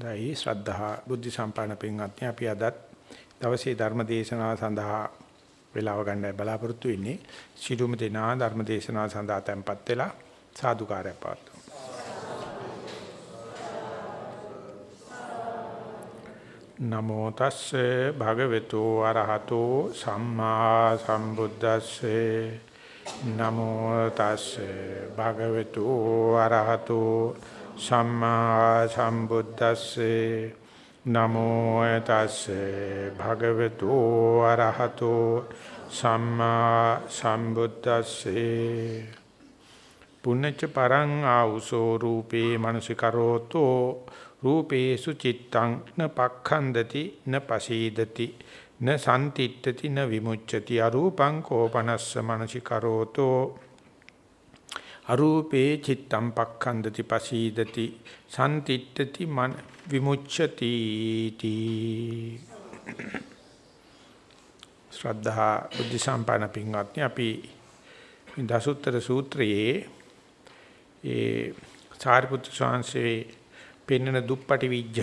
දැයි ශ්‍රද්ධා බුද්ධ සම්පන්න පින්වත්නි අපි අදත් දවසේ ධර්ම දේශනාව සඳහා වේලාව ගන්නයි බලාපොරොත්තු වෙන්නේ. සිළුම දෙනා ධර්ම දේශනාව සඳහා tempත් වෙලා සාදුකාරය පාත්තු. නමෝ තස්සේ භගවතු අරහතෝ සම්මා සම්බුද්දස්සේ නමෝ තස්සේ භගවතු අරහතෝ සම්මා සම්බුද්දස්සේ නමෝ තස්සේ භගවතු අරහතෝ සම්මා සම්බුද්දස්සේ පුඤ්ඤච පරං ආ우සෝ රූපේ මනසිකරෝතෝ රූපේසු චිත්තං න පක්ඛන්දති න පසීදති න සම්තිට්ඨති න විමුච්ඡති අරූපං කෝපනස්ස මනසිකරෝතෝ අරූපේ චිත්තම් පක්ඛන්දති පසීදති සම්තිට්ඨති මන විමුච්ඡති තී. ශ්‍රද්ධා බුද්ධ සම්පන්න පින්වත්නි අපි දසුත්තර සූත්‍රයේ ඒ සාරිපුත්‍ර ස්වාමීන් පෙන්වන දුප්පටි විජ්ජ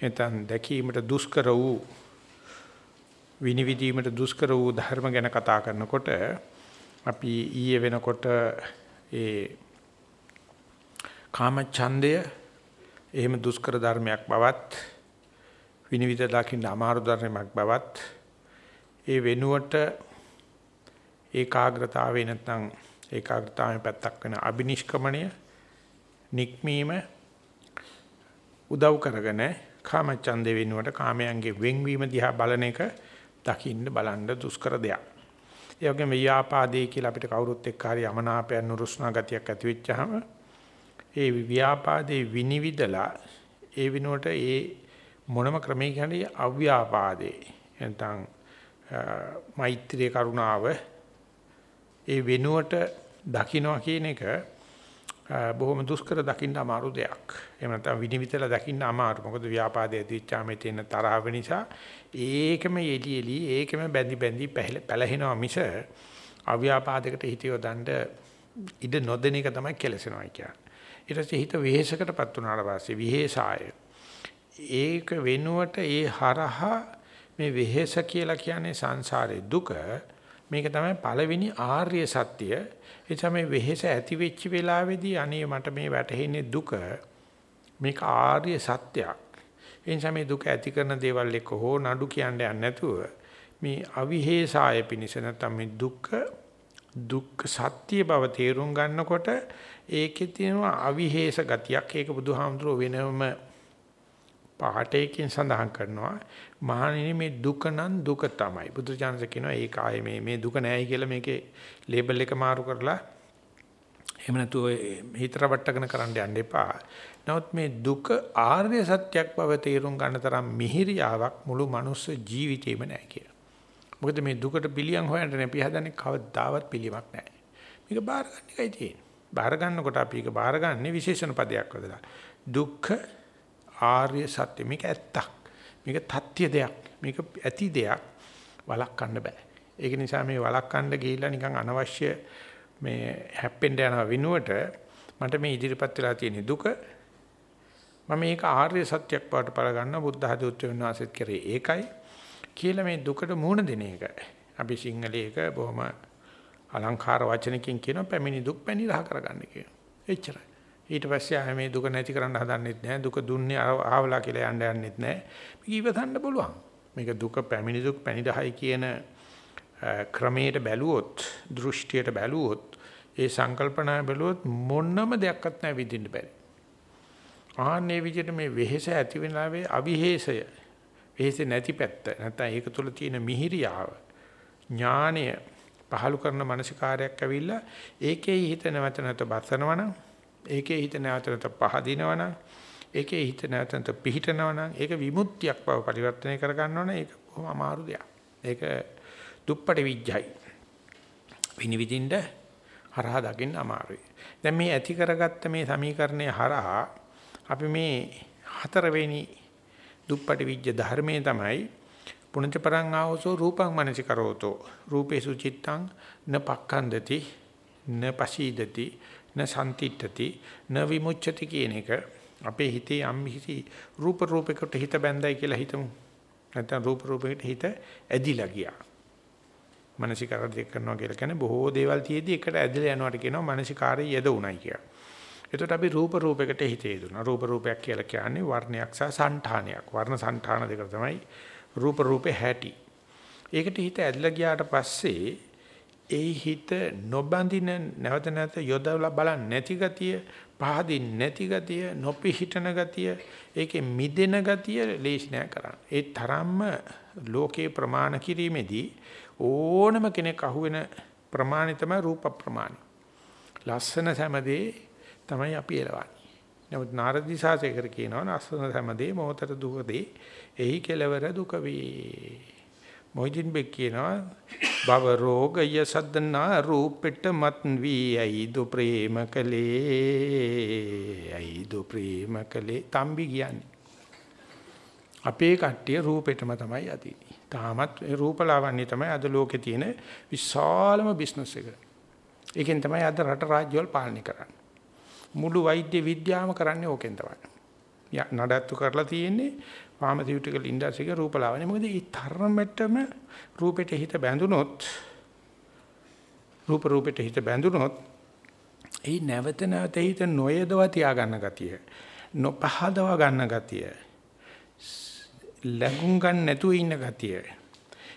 එතන දැකීමට දුෂ්කර වූ විනිවිදීමට දුෂ්කර වූ ධර්ම ගැන කතා කරනකොට අපි ඊයේ වෙනකොට ඒ කාම ඡන්දය එහෙම දුෂ්කර ධර්මයක් බවත් විනිවිද දකින්න අමාරු ධර්මයක් බවත් ඒ වෙනුවට ඒකාග්‍රතාවේ නැත්නම් ඒකාග්‍රතාවේ පැත්තක් වෙන අබිනිෂ්ක්‍මණය නික්මීම උදව් කරගෙන කාම ඡන්දේ වෙනුවට කාමයන්ගේ වෙන්වීම දිහා බලන එක දකින්න බලන්න දුෂ්කර දෙයක්. ඒ වගේම ව්‍යාපාදේ කියලා අපිට කවුරුත් එක්ක හරි යමනාපයන් නුරුස්නා ගතියක් ඇති වෙච්චාම ඒ ව්‍යාපාදේ විනිවිදලා ඒ විනෝට ඒ මොනම ක්‍රමයකින් හරි අව්‍යාපාදේ නැත්නම් මෛත්‍රී කරුණාව ඒ වෙනුවට දකින්නවා කියන එක බොහොම දුෂ්කර දකින්න අමාරු දෙයක්. එහෙම නැත්නම් විනිවිදලා දකින්න අමාරු. මොකද ව්‍යාපාදයේ දිච්චාමේ තියෙන තරහව නිසා ඒකම එලි එලි ඒකම බැඳි බැඳි පැලහෙනවා මිස අව්‍යාපාදයකට හිත යොදන්න ඉඩ නොදෙන එක තමයි කෙලසෙනවා කියන්නේ. ඊට පස්සේ හිත වෙහෙසකටපත් වුණාට පස්සේ විහෙසාය. ඒක වෙනුවට ඒ හරහා මේ වෙහෙස කියලා කියන්නේ සංසාරේ දුක මේක තමයි පළවෙනි ආර්ය සත්‍ය ඒ තමයි වෙහෙස ඇති වෙච්ච වෙලාවේදී අනේ මට මේ වැටහෙන්නේ දුක මේක ආර්ය සත්‍යයක්. ඒ නිසා මේ දුක ඇති කරන දේවල් එක්ක හෝ නඩු කියන්නේ නැතුව මේ අවිහෙසාය පිනිස නැත්නම් මේ දුක දුක්ඛ සත්‍ය බව තේරුම් ගන්නකොට ඒකේ තියෙනවා අවිහෙස ගතියක්. ඒක බුදුහාමුදුරුව වෙනම පාඨයකින් සඳහන් කරනවා මහණෙනි මේ දුක නම් දුක තමයි බුදුචානන්ස කියනවා ඒක ආයේ මේ මේ දුක නෑයි කියලා මේකේ ලේබල් එක මාරු කරලා එහෙම නැතුව හිතර වට්ටගෙන කරන්න යන්න එපා. නමුත් මේ දුක ආර්ය සත්‍යයක් බව තේරුම් ගන්න තරම් මිහිරියාවක් මුළු මනුස්ස ජීවිතේම නැහැ කියලා. මොකද මේ දුකට පිළියම් හොයන්න නැපි හදන්නේ කවදාවත් පිළියමක් නැහැ. මේක බාර ගන්න එකයි තියෙන්නේ. බාර ගන්නකොට අපි ඒක බාරගන්නේ විශේෂණ පදයක් වදලා. දුක්ඛ ආර්ය සත්‍ය මේක ඇත්තක්. මේක තත්‍ය දෙයක්. මේක ඇති දෙයක්. වළක්වන්න බෑ. ඒක නිසා මේ වළක්වන්න ගිහිල්ලා නිකන් අනවශ්‍ය මේ හැප්පෙන්න යන විනුවට මට මේ ඉදිරිපත් වෙලා තියෙන දුක මම මේක ආර්ය සත්‍යයක් බවට පල ගන්න බුද්ධ හදෝත්ව වෙනවාසෙත් කරේ ඒකයි කියලා මේ දුකට මුහුණ දෙන එක. අපි සිංහලයක බොහොම අලංකාර වචනකින් කියන පැමිණි දුක් පැණි රහ කරගන්න කියන. එච්චරයි. ඊට පස්සේ ආය මේ දුක නැති කරන්න හදන්නෙත් නැහැ. දුක දුන්නේ ආවලා කියලා යන්න යන්නෙත් නැහැ. මේක ඉවසන්න පුළුවන්. මේක දුක පැමිණි දුක් පැණිදහයි කියන ක්‍රමයට බැලුවොත්, දෘෂ්ටියට බැලුවොත්, ඒ සංකල්පනා බැලුවොත් මොනම දෙයක්වත් නැහැ විඳින්න බැරි. ආන්නේ විදිහට මේ වෙහෙස ඇති වෙනාවේ අවිහෙසය. වෙහෙස නැති පැත්ත. නැත්නම් ඒක තුළ තියෙන මිහිරියාව, ඥානය පහලු කරන මානසිකාරයක් ඇවිල්ලා ඒකේ හිත නැවත නැවත බස්සනවනම් ඒකේ හිත නැවතට පහදිනවනම් ඒකේ හිත නැවතට පිහිටනවනම් ඒක විමුක්තියක් බව පරිවර්තනය කර ගන්නවනම් ඒක බොහොම අමාරු දෙයක්. ඒක දුප්පටි විඥයි. විනිවිදින්න හරහා දකින්න අමාරුයි. දැන් මේ ඇති කරගත්ත මේ සමීකරණය හරහා අපි මේ හතරවෙනි දුප්පටි විඥ ධර්මයේ තමයි පුණජ පරං ආවසෝ රූපං මනසිකරෝතෝ රූපේසු චිත්තං න පක්ඛන්දති න පසීදති න සම්තිට්ඨති න විමුච්ඡති කියන එක අපේ හිතේ යම්කිසි රූප රූපයකට හිත බැඳයි කියලා හිතමු. නැත්නම් රූප රූපයකට හිත ඇදිලා ගියා. මානසිකාරය කරනවා කියලා කියන්නේ බොහෝ දේවල් තියේදී එකට ඇදලා යනවාට කියනවා මානසිකාරය යෙද උණයි කියලා. එතකොට අපි රූප රූපයකට හිතේ දුනා. රූප රූපයක් කියලා කියන්නේ වර්ණයක් සහ సంతානයක්. වර්ණ సంతාන දෙක තමයි රූප රූපේ හැටි. ඒකට හිත ඇදලා ගියාට පස්සේ ඒ හිත නොබඳින නැවත නැවත යොදවලා බලන්නේ නැති ගතිය, පහදින් නැති ගතිය, නොපිහිටන ගතිය, ඒකේ මිදෙන ගතිය ලේසි නෑ කරන්න. ඒ තරම්ම ලෝකේ ප්‍රමාණ කිරීමේදී ඕනම කෙනෙක් අහුවෙන ප්‍රමාණය තමයි රූප ප්‍රමාණය. ලස්සන සෑම දේ තමයි අපි එලවන්නේ. නමුත් නාරදි සාසයකර කියනවා නස්සන සෑමදී මොහතර දුකදී එහි කෙලවර දුක වේ. මොහිදින් බෙක් කියනවා භව රෝගය සද්දනා රූපෙට මත් වී අයිදු ප්‍රේම කලේ අයිදු ප්‍රේම කලේ තම්බි කියන්නේ. අපේ කට්ටිය රූපෙටම තමයි යතිනේ. තාමත් රූපලාවන්‍ය තමයි අද ලෝකේ තියෙන විශාලම බිස්නස් එක. ඒකෙන් තමයි අද රට රාජ්‍යවල පාලනය කරන්නේ. මුළු වෛද්‍ය විද්‍යාවම කරන්නේ ඕකෙන් තමයි. නඩත්තු කරලා තියෙන්නේ ෆාමසිටිකල් ඉන්ඩස්ට්‍රි එකේ රූපලාවන්‍ය. මොකද ඒ තරමටම රූපෙට හිත බැඳුනොත් රූප රූපෙට හිත බැඳුනොත් ඒ නැවත නැවත හිත නොයදව තියාගන්න ගතිය නොපහදව ගන්න ගතිය ලඟුම් ගන්න නැතුව ඉන්න ගතිය.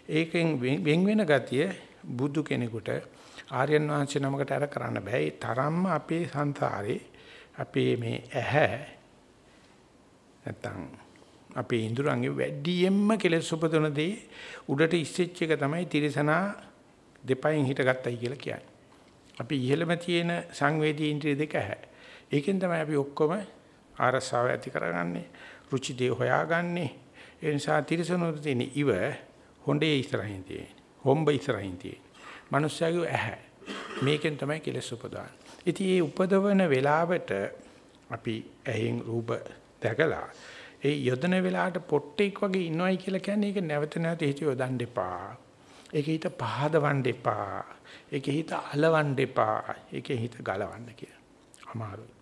ඒකෙන් වෙන් වෙන ගතිය බුදු කෙනෙකුට ආර්යයන් වහන්සේ නමකට අර කරන්න බෑ. ඒ තරම්ම අපේ සංසාරේ අපේ මේ ඇහැ නැත්තම් අපේ ඉඳුරංගේ වැඩියෙන්ම කෙලෙස් උපදවන දේ උඩට ඉස්සෙච්ච එක තමයි තිරසනා දෙපයින් හිටගත්තයි කියලා කියන්නේ. අපි ඉහළම තියෙන සංවේදී ඉන්ද්‍රිය දෙක ඇහැ. ඒකෙන් තමයි අපි ඔක්කොම ආරසාව ඇති කරගන්නේ, රුචි දේ හොයාගන්නේ. ඒ නිසා තිරසනුට තියෙන ඉව හොඬේ ඉස්සරහින් තියෙන. හොම්බ ඉස්සරහින් තියෙන. මිනිස්යාගේ ඇහැ. මේකෙන් තමයි කෙලස් උපදවන්නේ. ඉතින් මේ උපදවන වෙලාවට අපි ඇහෙන් රූප දැකලා ඒ යොදන වෙලාවට පොට්ටෙක් වගේ ඉනවයි කියලා කියන්නේ ඒක නැවත නැවත හිත යොදන්න එපා. ඒක හිත පහදවන්න එපා. ඒක හිත අලවන්න එපා. ඒක හිත ගලවන්න කියලා. අමාරුයි.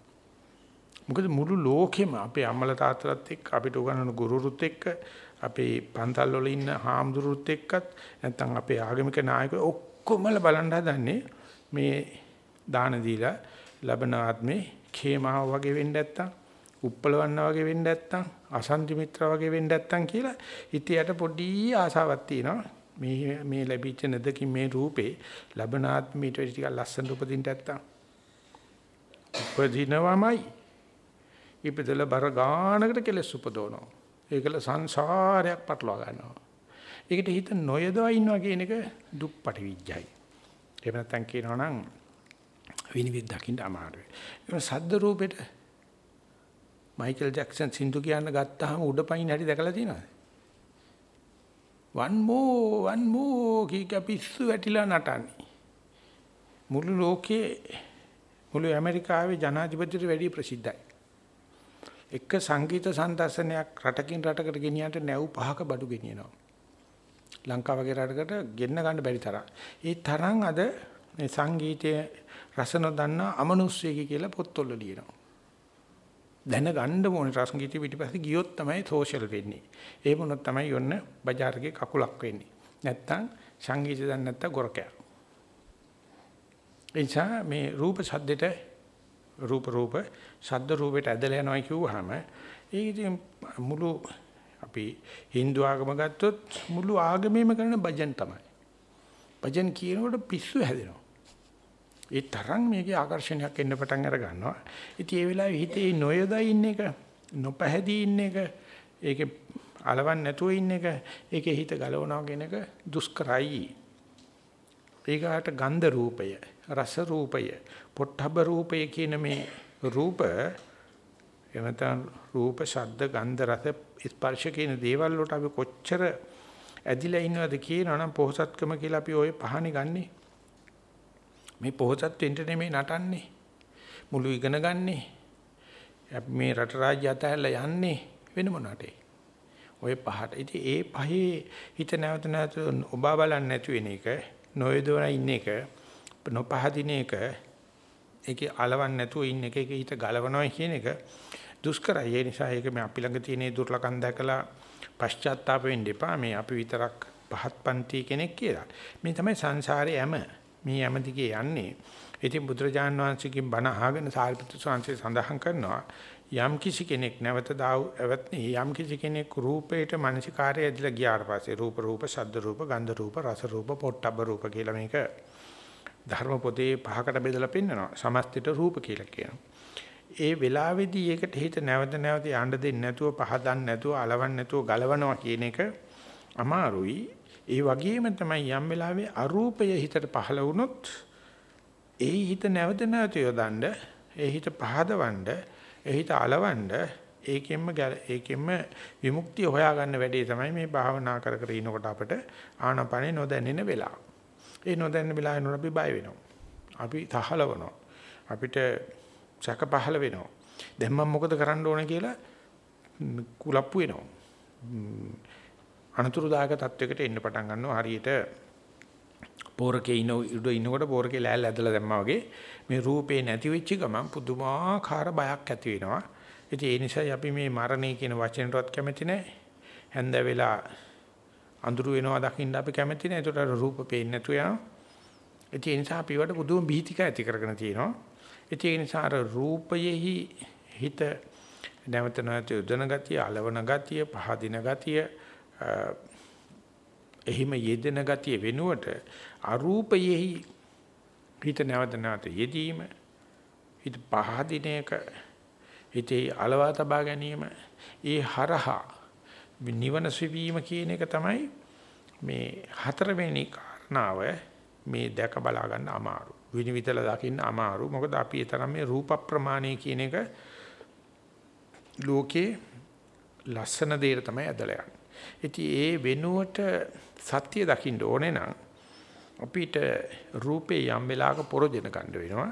මොකද මුළු ලෝකෙම අපේ අම්මලා තාත්තලාත් එක්ක අපිට උගන්වන ගුරුරුත් එක්ක අපේ පන්තල් වල ඉන්න හාමුදුරුත් එක්කත් නැත්නම් අපේ ආගමික නායකයෝ ඔක්කොමල බලන් හදන්නේ මේ දාන දීලා ලබන ආත්මේ khේමාව වගේ වෙන්න නැත්තම් උප්පලවන්න වගේ වෙන්න නැත්තම් අසන්ති මිත්‍ර වගේ වෙන්න නැත්තම් කියලා හිතයට පොඩි ආසාවක් තියෙනවා මේ මේ ලැබිච්ච නදකින් මේ රූපේ ලබන ආත්මීට ටිකක් ලස්සන උපදින්න නැත්තම් උපදිනවමයි ඉපදෙල බර ගානකට කෙලස් උපදවනවා. ඒකල සංසාරයක් පටලවා ගන්නවා. ඒකට හිත නොයදවා ඉන්නවා කියන එක දුක්පටි විඥයි. එහෙම නැත්නම් කියනවා නම් විනිවිද දකින්න අමාරුයි. ඒක සද්ද රූපෙට මයිකල් ජැක්සන් සින්දු කියන්න ගත්තාම උඩ පයින් හැටි දැකලා තියෙනවද? one more one more කීක පිස්සු වැටිලා නටන්නේ. මුළු ලෝකේ මුළු ඇමරිකාවේ ජනාධිපතිට වැඩි ප්‍රසිද්ධයි. එක සංගීත සම්දර්ශනයක් රටකින් රටකට ගෙනියන්න නැව් පහක බඩු ගෙනියනවා. ලංකාව වගේ රටකට ගෙන්න ගන්න බැරි තරම්. ඒ තරම් අද මේ සංගීතයේ රස නොදන්න අමනුෂ්‍යයෙක් කියලා පොත්වල ලියනවා. දැනගන්න ඕනේ සංගීතය පිටිපස්සේ ගියොත් තමයි සෝෂල් වෙන්නේ. ඒ වුණොත් තමයි යොන්න බજારගේ කකුලක් වෙන්නේ. නැත්තම් සංගීතය දන්නේ නැත්තම් ගොරකයක්. එනිසා මේ රූප ශබ්දෙට රූප රූප ශබ්ද රූපයට ඇදලා යනවා කිව්වහම ඒක ඉතින් මුළු අපි Hindu ආගම ගත්තොත් මුළු ආගමේම කරන භජන් තමයි. භජන් කියනකොට පිස්සු හැදෙනවා. ඒ තරම් මේකේ ආකර්ෂණයක් එන්න පටන් අර ගන්නවා. ඉතින් ඒ වෙලාවේ හිතේ නොයදා ඉන්න එක, නොපැහැදී ඉන්න එක, ඒකේ අලවන් නැතුව ඉන්න එක, ඒකේ හිත ගලවනවා කියන එක දුෂ්කරයි. ඒකට ගන්ධ රූපය, රස රූපය, පොට්ටබ රූපය කියන මේ රූප එමෙතන රූප, ශබ්ද, ගන්ධ, රස, ස්පර්ශ කියන දේවල් වලට අපි කොච්චර ඇදිලා ඉන්නවද කියනවනම් පොහසත්කම කියලා අපි ওই පහනේ ගන්නෙ. මේ පොහසත් වෙන්න නෙමෙයි නටන්නේ. මුළු ඉගෙන ගන්නෙ. අපි මේ රට රාජ්‍ය අතහැරලා යන්නේ වෙන මොනටේ. ওই පහට. ඉතින් ඒ පහේ හිත නැවත නැවත ඔබා බලන්නේ නැතු වෙන එක, නොයදවලා ඉන්න එක, නොපහදින එක, ඒකේ අලවන්නේ නැතුව ඉන්න එක, ඒකේ හිත ගලවනවා කියන එක දුෂ්කරයි. ඒ නිසා ඒක මේ අපි ළඟ තියෙන දුර්ලකම් දැකලා පශ්චාත්තාප වෙන්න එපා. මේ අපි විතරක් පහත් පන්ති කෙනෙක් කියලා. මේ තමයි සංසාරේ යම. මේ යම දිගේ යන්නේ. ඉතින් බුදුරජාන් වහන්සේකින් බණ අහගෙන සාරිපුත්‍ර ස්වාමීන් සඳහන් කරනවා යම් කිසි කෙනෙක් නැවත දාව එවත්නි යම් කිසි කෙනෙක් රූපේට මානසිකාරය ඇදලා ගියාට පස්සේ රූප රූප ශබ්ද රූප ගන්ධ රූප රස රූප පොට්ටබ්බ රූප කියලා මේක ධර්ම පොතේ පහකට බෙදලා පෙන්නනවා සමස්තයට රූප කියලා කියනවා ඒ වෙලාවේදී ඒකට හිත නැවත නැවත යන්න දෙන්නේ නැතුව පහදන්න නැතුව අලවන්න නැතුව ගලවනවා කියන එක අමාරුයි ඒ වගේම තමයි යම් වෙලාවේ අරූපය හිතට පහළ වුණොත් ඒ හිත නැවත නැවත යොදන්න ඒ හිත පහදවන්න එහිත అలවන්න ඒකෙන්ම ඒකෙන්ම විමුක්තිය හොයාගන්න වැඩේ තමයි මේ භාවනා කර කර ඉනකොට අපිට ආනපනේ නොදැනෙන වෙලාව. ඒ නොදැනෙන වෙලාවේ නෝ අපි බය වෙනවා. අපි තහලවනවා. අපිට සැක පහල වෙනවා. දැන් මම මොකද කරන්න ඕන කියලා කුලප්පු වෙනවා. අනතුරුදායක තත්වයකට එන්න පටන් ගන්නවා හරියට පෝරකේ ඉන උඩ ඉනකොට පෝරකේ ලෑල්ල ඇදලා දැම්මා වගේ මේ රූපේ නැති වෙච්ච ගමන් පුදුමාකාර බයක් ඇති වෙනවා. ඉතින් ඒ නිසායි අපි මේ මරණය කියන වචනටවත් කැමති නැහැ. හැන්ද වෙලා අඳුරු වෙනවා දකින්න අපි කැමති නැහැ. ඒකට රූප පේන්නේ නැතු යනවා. ඉතින් ඒ නිසා අපි වට පුදුම බීතික ඇති කරගෙන තියෙනවා. ඉතින් ඒ නිසා අර රූපයෙහි හිත නැවත නැවත යොදන ගතිය, అలවන ගතිය, පහදින ගතිය, එහිම යෙදෙන ගතිය වෙනුවට අරූපයෙහි හිත නැවත නැවත යෙදීම හිත පහදින එක හිතේ අලවා තබා ගැනීම ඒ හරහා නිවන සෙවීම කියන එක තමයි මේ හතරවෙනි කාරණාව මේ දැක බලා ගන්න අමාරු විනිවිදලා දකින්න අමාරු මොකද අපි ඒ තරම් මේ රූප ප්‍රමාණය කියන එක ලෝකේ ලස්සන දෙයට තමයි ඇදලා යන්නේ. ඉතින් ඒ වෙනුවට සත්‍ය දකින්න ඕනේ නම් අපිට රූපේ යම් වෙලාවක පොරොදෙන ගන්න වෙනවා.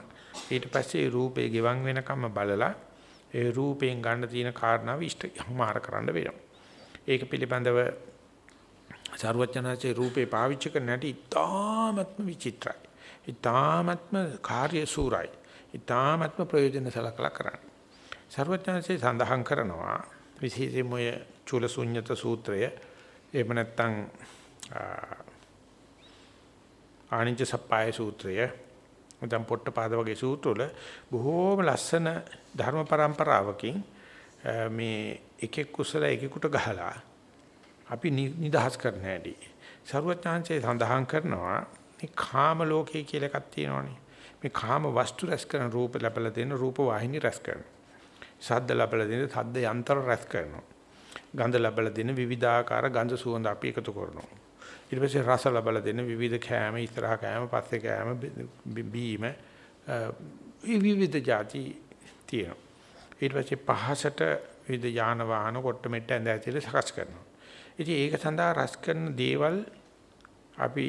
ඊට පස්සේ රූපේ ගෙවන් වෙනකම් බලලා ඒ රූපයෙන් ගන්න තියෙන කාරණාව ඉෂ්ටමාර කරන්න වෙනවා. ඒක පිළිබඳව සර්වඥාචේ රූපේ පාවිච්චි කරන හැටි ඉතාමත්ම විචිත්‍රයි. ඊ타ත්ම කාර්ය සූරයි. ඊ타ත්ම ප්‍රයෝජන සලකලා කරන්න. ਸਰවඥාන්සේ සඳහන් කරනවා විශේෂයෙන්ම ඔය චූලශුන්්‍යත සූත්‍රය එහෙම නැත්නම් ආනිච්ච සප්පාය සූත්‍රය නැත්නම් පොට්ටපාද වගේ සූත්‍රවල බොහෝම ලස්සන ධර්ම પરම්පරාවකින් මේ එකෙක් කුසල එකෙකුට ගහලා අපි නිදහස් කරන්න හැටි. ਸਰුවචාන්සේ සඳහන් කරනවා මේ කාම ලෝකයේ කියලා එකක් තියෙනවානේ. මේ කාම වස්තු රැස් කරන රූප ලැබලා දෙන රූප වාහිනී රැස් කරනවා. ශබ්ද ලැබලා දෙන ශබ්ද යන්ත්‍ර රැස් කරනවා. ගන්ධ ලැබලා දෙන විවිධාකාර ගන්ධ සුවඳ අපි එකතු කරනවා. ඊට පස්සේ රස ලැබලා දෙන විවිධ කෑම, ඉස්සරහ කෑම, පස්සේ කෑම, බීම විවිධ જાති තියෙනවා. ඊට පස්සේ පහසට විවිධ යාන වාහන කොට මෙට්ට ඇඳ ඇතිල සකස් කරනවා. ඉතින් ඒක සඳහා රස කරන දේවල් අපි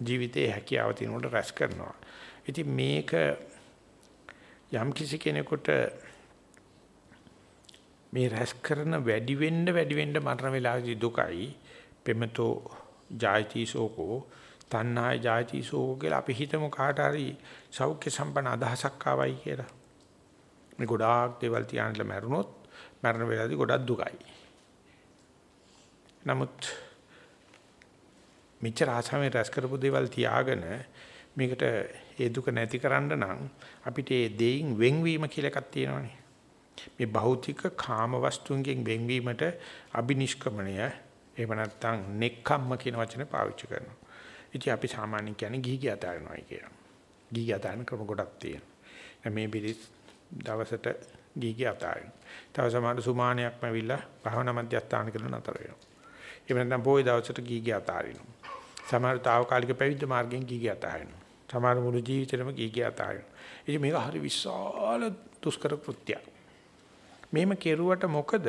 ජීවිතයේ හැකියාව තියෙනකොට රැස් කරනවා. ඉතින් මේක යම් කිසි කෙනෙකුට මේ රැස් කරන වැඩි වෙන්න වැඩි වෙන්න මරණ වේලාවේදී දුකයි. පෙමතෝ ජායති සෝකෝ තණ්හාය ජායති සෝකෝ කියලා අපි හිතමු කාට හරි සෞඛ්‍ය සම්පන්න අදහසක් ආවයි කියලා. මේ ගොඩාක් දේවල් තියානලා මැරුණොත් මරණ වේලාවේදී ගොඩක් දුකයි. නමුත් මෙච්චර ආසාවෙන් රැස් කරපු දේවල් තියාගෙන මේකට ඒ දුක නැති කරන්න නම් අපිට ඒ දෙයින් වෙන්වීම කියලා එකක් තියෙනවානේ මේ භෞතික කාම වස්තුන්ගෙන් වෙන්වීමට අබිනිෂ්ක්‍මණය එහෙම නැත්නම් නෙක්ඛම්ම කියන වචනේ පාවිච්චි කරනවා. ඉතින් අපි සාමාන්‍යයෙන් කියන්නේ ගිහි ගිය අතාරිනවායි කියලා. ගිහි ගිය අතාරින ක්‍රම ගොඩක් තියෙනවා. මේ බිරිස් දවසට ගිහි ගිය අතාරින. තව සමහර සුමානයක්ම ඇවිල්ලා භාවනා මධ්‍යස්ථාන කරන නතර වෙනවා. එහෙම නැත්නම් පොයි දවසට ගිහි ගිය අතාරිනවා. සමහර తాවකාලික පැවිද්ද මාර්ගයෙන් ගිහි ගිය අතාරිනවා. සමහර මුළු ජීවිතේම ගිහි ගිය අතාරිනවා. ඉතින් මේක හරි විශාල දුෂ්කර කෘත්‍යයක්. මෙහෙම කෙරුවට මොකද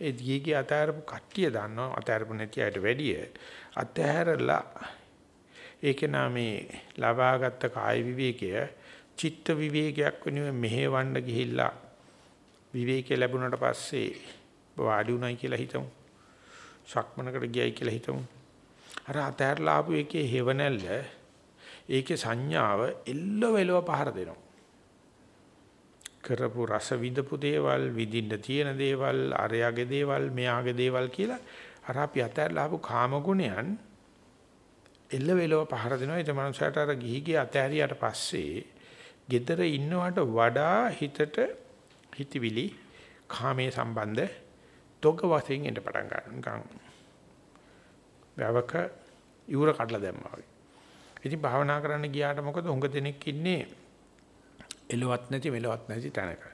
ඒ ගිහිගේ අතහැරපු කට්ටිය දන්නවා අතහැරපු නැති අයට වැඩිය අතහැරලා ඒක නාමේ ලබාගත් කාය විවේකය චිත්ත විවේකයක් වෙනුවෙන් මෙහෙවන්න ගිහිල්ලා විවේකය ලැබුණාට පස්සේ වාඩි උනායි කියලා හිතමු. ශක්මනකට ගියයි කියලා හිතමු. අර අතහැරලා ආපු එකේ හේවණල්ල ඒකේ සංඥාව එල්ලව එලව පහර දෙනවා. කරපු රස විඳපු දේවල් විඳින්න තියෙන දේවල් අරයාගේ දේවල් මෙයාගේ දේවල් කියලා අර අපි අතහැරලා ආපු කාම ගුණයන් එල්ල වෙලව පහර දෙනවා ඒ මනුස්සයාට අර ගිහිගේ අතහැරියට පස්සේ gedara ඉන්නවට වඩා හිතට හිතවිලි කාමයේ සම්බන්ධ තොග වශයෙන් එන්න පටන් ගන්නවා නිකන් වැවක ඉවුර කඩලා දැම්මා වගේ. ඉතින් භාවනා කරන්න ගියාට මොකද උඟ දෙනෙක් ඉන්නේ එලවත් නැති මෙලවත් නැති තැනක.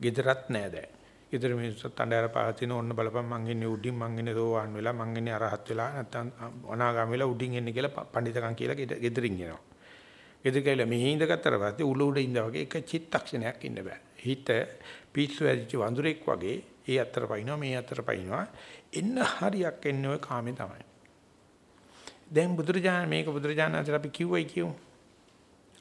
gedarat නෑ දැන්. gedara මිනිස්සුත් අnder පහතින ඔන්න බලපන් මං ඉන්නේ උඩින් මං ඉන්නේ සෝවාන් වෙලා මං ඉන්නේ අරහත් වෙලා නැත්තම් අනාගාම වෙලා උඩින් එන්නේ කියලා පඬිතකම් කියලා gederin එනවා. ගෙදර කියලා මෙහි ඉඳගත්තට පස්සේ උල උඩ ඉඳා වගේ එක චිත්තක්ෂණයක් ඉන්න බෑ. හිත පිස්සු ඇදිච්ච වඳුරෙක් වගේ ඒ අතර පයින්නවා මේ අතර පයින්නවා එන්න හරියක් එන්නේ ওই කාමේ තමයි. දැන් බුදුරජාණන් මේක බුදුරජාණන් අතර අපි කිව්වයි කියමු.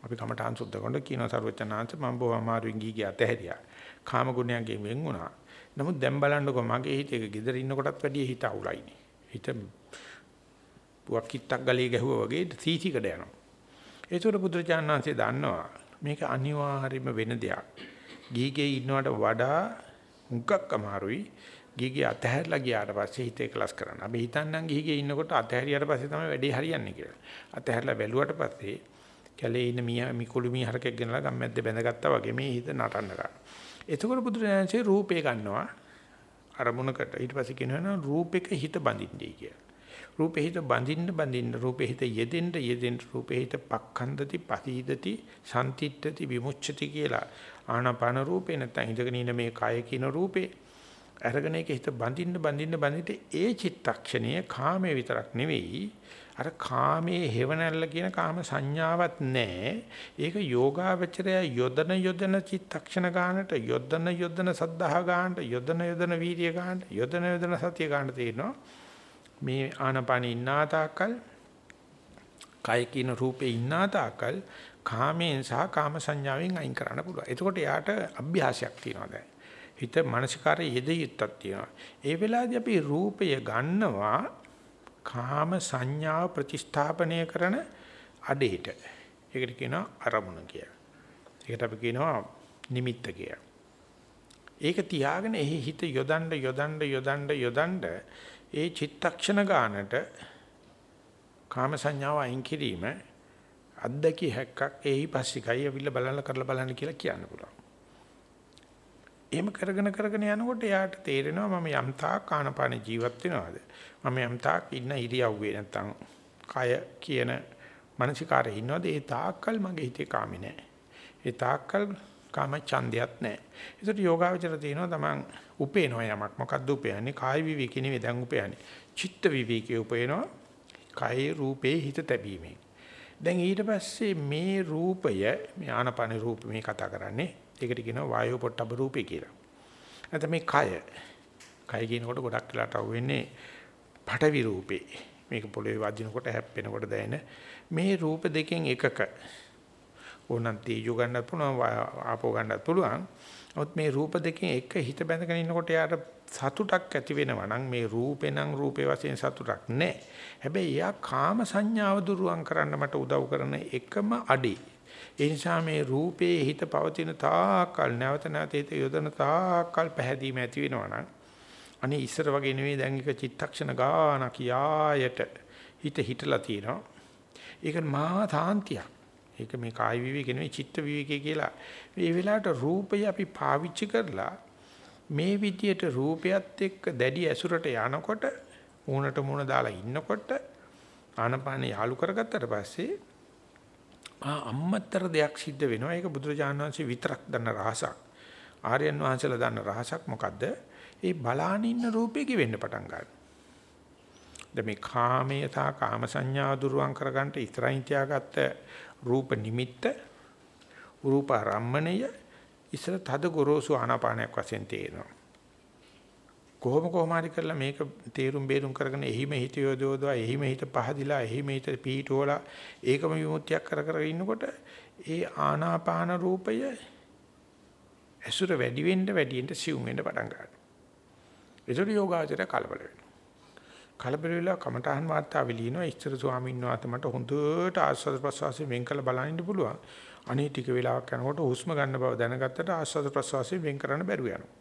අපි කමඨාන් සුද්ධ කරනකොට කියනවා සර්වචනාංශ මම බොහොම අමාරුවෙන් ගිහිගේ අතහැරියා. කාම ගුණයන්ගෙන් වෙන් වුණා. නමුත් දැන් බලන්නකො මගේ හිත එක gedera ඉන්නකොටත් වැඩිය හිත අවුලයිනේ. හිත පුවක් කිත්තක් ගලේ ගැහුවා වගේ සීතිකඩ යනවා. ඒතර බුදුරජාණන්සේ දන්නවා මේක අනිවාර්යයෙන්ම වෙන දෙයක්. ගිහිගේ ඉන්නවට වඩා හුඟක් අමාරුයි. ගිහිගේ අතහැරලා ගියාට පස්සේ හිත එකලස් කරන්න. අපි හිතන්නම් ගිහිගේ ඉන්නකොට අතහැරියාට පස්සේ තමයි වැඩේ හරියන්නේ කියලා. අතහැරලා බැලුවට පස්සේ කැලේ ඉන්න මිය මිකුළු මී හරකෙක් ගෙනලා ගම්මැද්ද බැඳගත්තා වගේ මේ හිත නටන්න ගන්නවා. එතකොට බුදුරජාණන්සේ රූපේ ගන්නවා අරමුණකට. ඊට පස්සේ කියනවා රූපෙක හිත බඳින්නයි කියලා. රූපේ හිත බඳින්න බඳින්න රූපේ හිත යෙදෙන්න යෙදෙන්න රූපේ හිත පක්ඛන්දති පසීදති සම්තිත්‍ත්‍ති විමුච්ඡති කියලා ආනාපාන රූපේ නැත්නම් ඉඳගෙන ඉන්න මේ කය කියන රූපේ අරගෙන ඒක හිත බඳින්න බඳින්න බඳින්න ඒ චිත්තක්ෂණයේ කාමයේ විතරක් නෙවෙයි අර කාමයේ හේවණල්ල කියන කාම සංඥාවක් නැහැ. ඒක යෝගාවචරය යොදන යොදන චිත්තක්ෂණ ගන්නට යොදන යොදන සද්ධා ගන්නට යොදන යොදන වීර්ය ගන්නට යොදන යොදන සතිය ගන්නට තියෙනවා. මේ ආනපන ඉන්නා තාකල් කය කියන රූපේ ඉන්නා තාකල් කාමයෙන් සහ කාම සංඥාවෙන් අයින් කරන්න පුළුවන්. එතකොට යාට අභ්‍යාසයක් තියෙනවා දැන්. හිත මානසිකාරයේ යෙදියුත්තක් තියෙනවා. ඒ වෙලාවේදී අපි රූපය ගන්නවා කාම සංඥාව ප්‍රතිස්ථාපනය කරන අඩේට. ඒකට කියනවා අරමුණ කියලා. ඒකට අපි කියනවා නිමිත්ත කියලා. ඒක තියාගෙන එහි හිත යොදන්න යොදන්න යොදන්න යොදන්න ඒ චිත්තක්ෂණ ගානට කාම සංඥාව අයින් කිරීම අද්දකි හැක්කක් එහි පස්සිකයි අවිල්ල බලන්න කරලා බලන්න කියලා කියන්න පුළුවන්. එහෙම කරගෙන කරගෙන යනකොට එයාට තේරෙනවා මම යම් තාක් ආනපාන ජීවත් වෙනවද? මම යම් තාක් ඉන්න ඉරියව්වේ නැත්තම් කය කියන මානසිකාරේ ඉන්නවද? ඒ තාක්කල් මගේ හිතේ කාමි නැහැ ඒ තාක්කල් කාම ඡන්දයක් නැහැ ඒකට යෝගාවචර තියෙනවා තමන් උපේනවා යමක්. මොකද්ද උපයන්නේ? කාය විවිකේ නෙවෙයි. දැන් උපයන්නේ. චිත්ත විවිකේ උපයනවා කය රූපේ හිත තැබීමෙන්. දැන් ඊට පස්සේ මේ රූපය මේ ආනපන රූප මේ කතා කරන්නේ ඒකට කියනවා වායෝ පොට්ටබ රූපේ කියලා. නැත්නම් මේ කය. කය කියනකොට ගොඩක් වෙලාට අහුවෙන්නේ පටවි රූපේ. මේක පොළවේ වදිනකොට හැප්පෙනකොට දැනෙන මේ රූප දෙකෙන් එකක ඕනනම් තීජු ගන්නත් පුළුවන් ආපෝ ගන්නත් පුළුවන්. නමුත් මේ රූප දෙකෙන් එක හිත බැඳගෙන ඉන්නකොට යාට සතුටක් ඇති වෙනවා නම් මේ රූපේ නම් රූපේ වශයෙන් සතුටක් නැහැ. හැබැයි යා කාම සංඥාව දුරුවන් කරන්න මට උදව් කරන එකම අඩේ ඒ නිසා මේ රූපේ හිත පවතින තාකල් නැවත නැවත හිත යොදන තාකල් පැහැදීම ඇති වෙනවා නම් අනේ ඉස්සර වගේ නෙවෙයි දැන් එක චිත්තක්ෂණ ගාන කියායට හිත හිටලා තියෙනවා. ඒක මහා තාන්තියක්. ඒක මේ කාය විවේක නෙවෙයි චිත්ත විවේකය කියලා. මේ වෙලාවට රූපය අපි පාවිච්චි කරලා මේ විදියට රූපයත් එක්ක දැඩි ඇසුරට යනකොට මූණට මූණ දාලා ඉන්නකොට ආනපාන යාලු කරගත්තට පස්සේ ආ අම්මතර දෙයක් සිද්ධ වෙනවා. ඒක බුදුරජාණන් වහන්සේ විතරක් දන්න රහසක්. ආර්යයන් වහන්සේලා දන්න රහසක් මොකද්ද? ඒ බලාන ඉන්න රූපේ කිවෙන්න පටන් ගන්නවා. දැන් මේ කාමයේ තා කාම සංඥා දුරුවන් කරගන්න ඉතරයින් තියාගත්ත රූප නිමිත්ත රූප රම්මණය ඉස්සර තද ගොරෝසු ආනාපානයක් වශයෙන් තේරෙනවා. කොහොම කොහොම හරි කරලා මේක තේරුම් බේරුම් කරගෙන එහිම හිත යොදවලා එහිම හිත පහදිලා එහිම හිත පීඨෝලා ඒකම විමුක්තියක් කර කර ඉන්නකොට ඒ ආනාපාන රූපය ඇසුර වැඩි වෙන්න වැඩි වෙන්න සිවුම් වෙන්න පටන් ගන්නවා. ඒසොර යෝගාචරය කලබල වෙනවා. කලබල වෙලා කමඨහන් වාර්තාවේ ලියනවා ඉස්තර ස්වාමීන් වහන්සේ මට හොඳට ආස්වාද ප්‍රසවාසයෙන් වෙන් කළ බලන්න පුළුවන්. අනේ ටික වෙලාවක් යනකොට හුස්ම ගන්න බව දැනගත්තට ආස්වාද ප්‍රසවාසයෙන් වෙන් කරන්න බැරුව යනවා.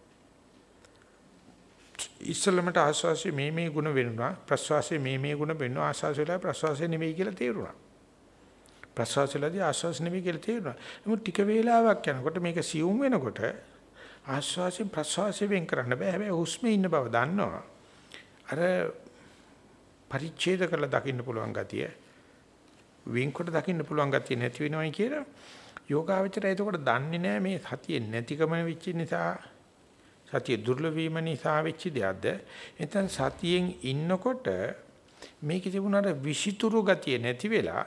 ඉස්සලමට ආස්වාසිය මේ මේ ಗುಣ වෙනුණා ප්‍රසවාසයේ මේ මේ ಗುಣ වෙනවා ආස්වාසියලා ප්‍රසවාසය නෙවෙයි කියලා තේරුණා. ප්‍රසවාසයලදී ආස්වාස නෙවෙයි කියලා තේරුණා. නමුත් ටික වේලාවක් යනකොට මේක සියුම් වෙනකොට ආස්වාසිය ප්‍රසවාසය වෙන් කරන්න බෑ. හැබැයි හුස්මේ ඉන්න බව දන්නවා. අර පරිච්ඡේද කරලා දකින්න පුළුවන් ගතිය වින්කොට දකින්න පුළුවන් ගතිය නැති වෙනවයි කියලා යෝගාවචරය එතකොට දන්නේ නැහැ මේ සතිය නැතිකම වෙච්ච නිසා සතිය දුර්ලභ වීම නිසා වෙච්ච දෙයක්ද? එතන සතියෙන් ඉන්නකොට මේකේ තිබුණාට විෂිතුරු ගතිය නැති වෙලා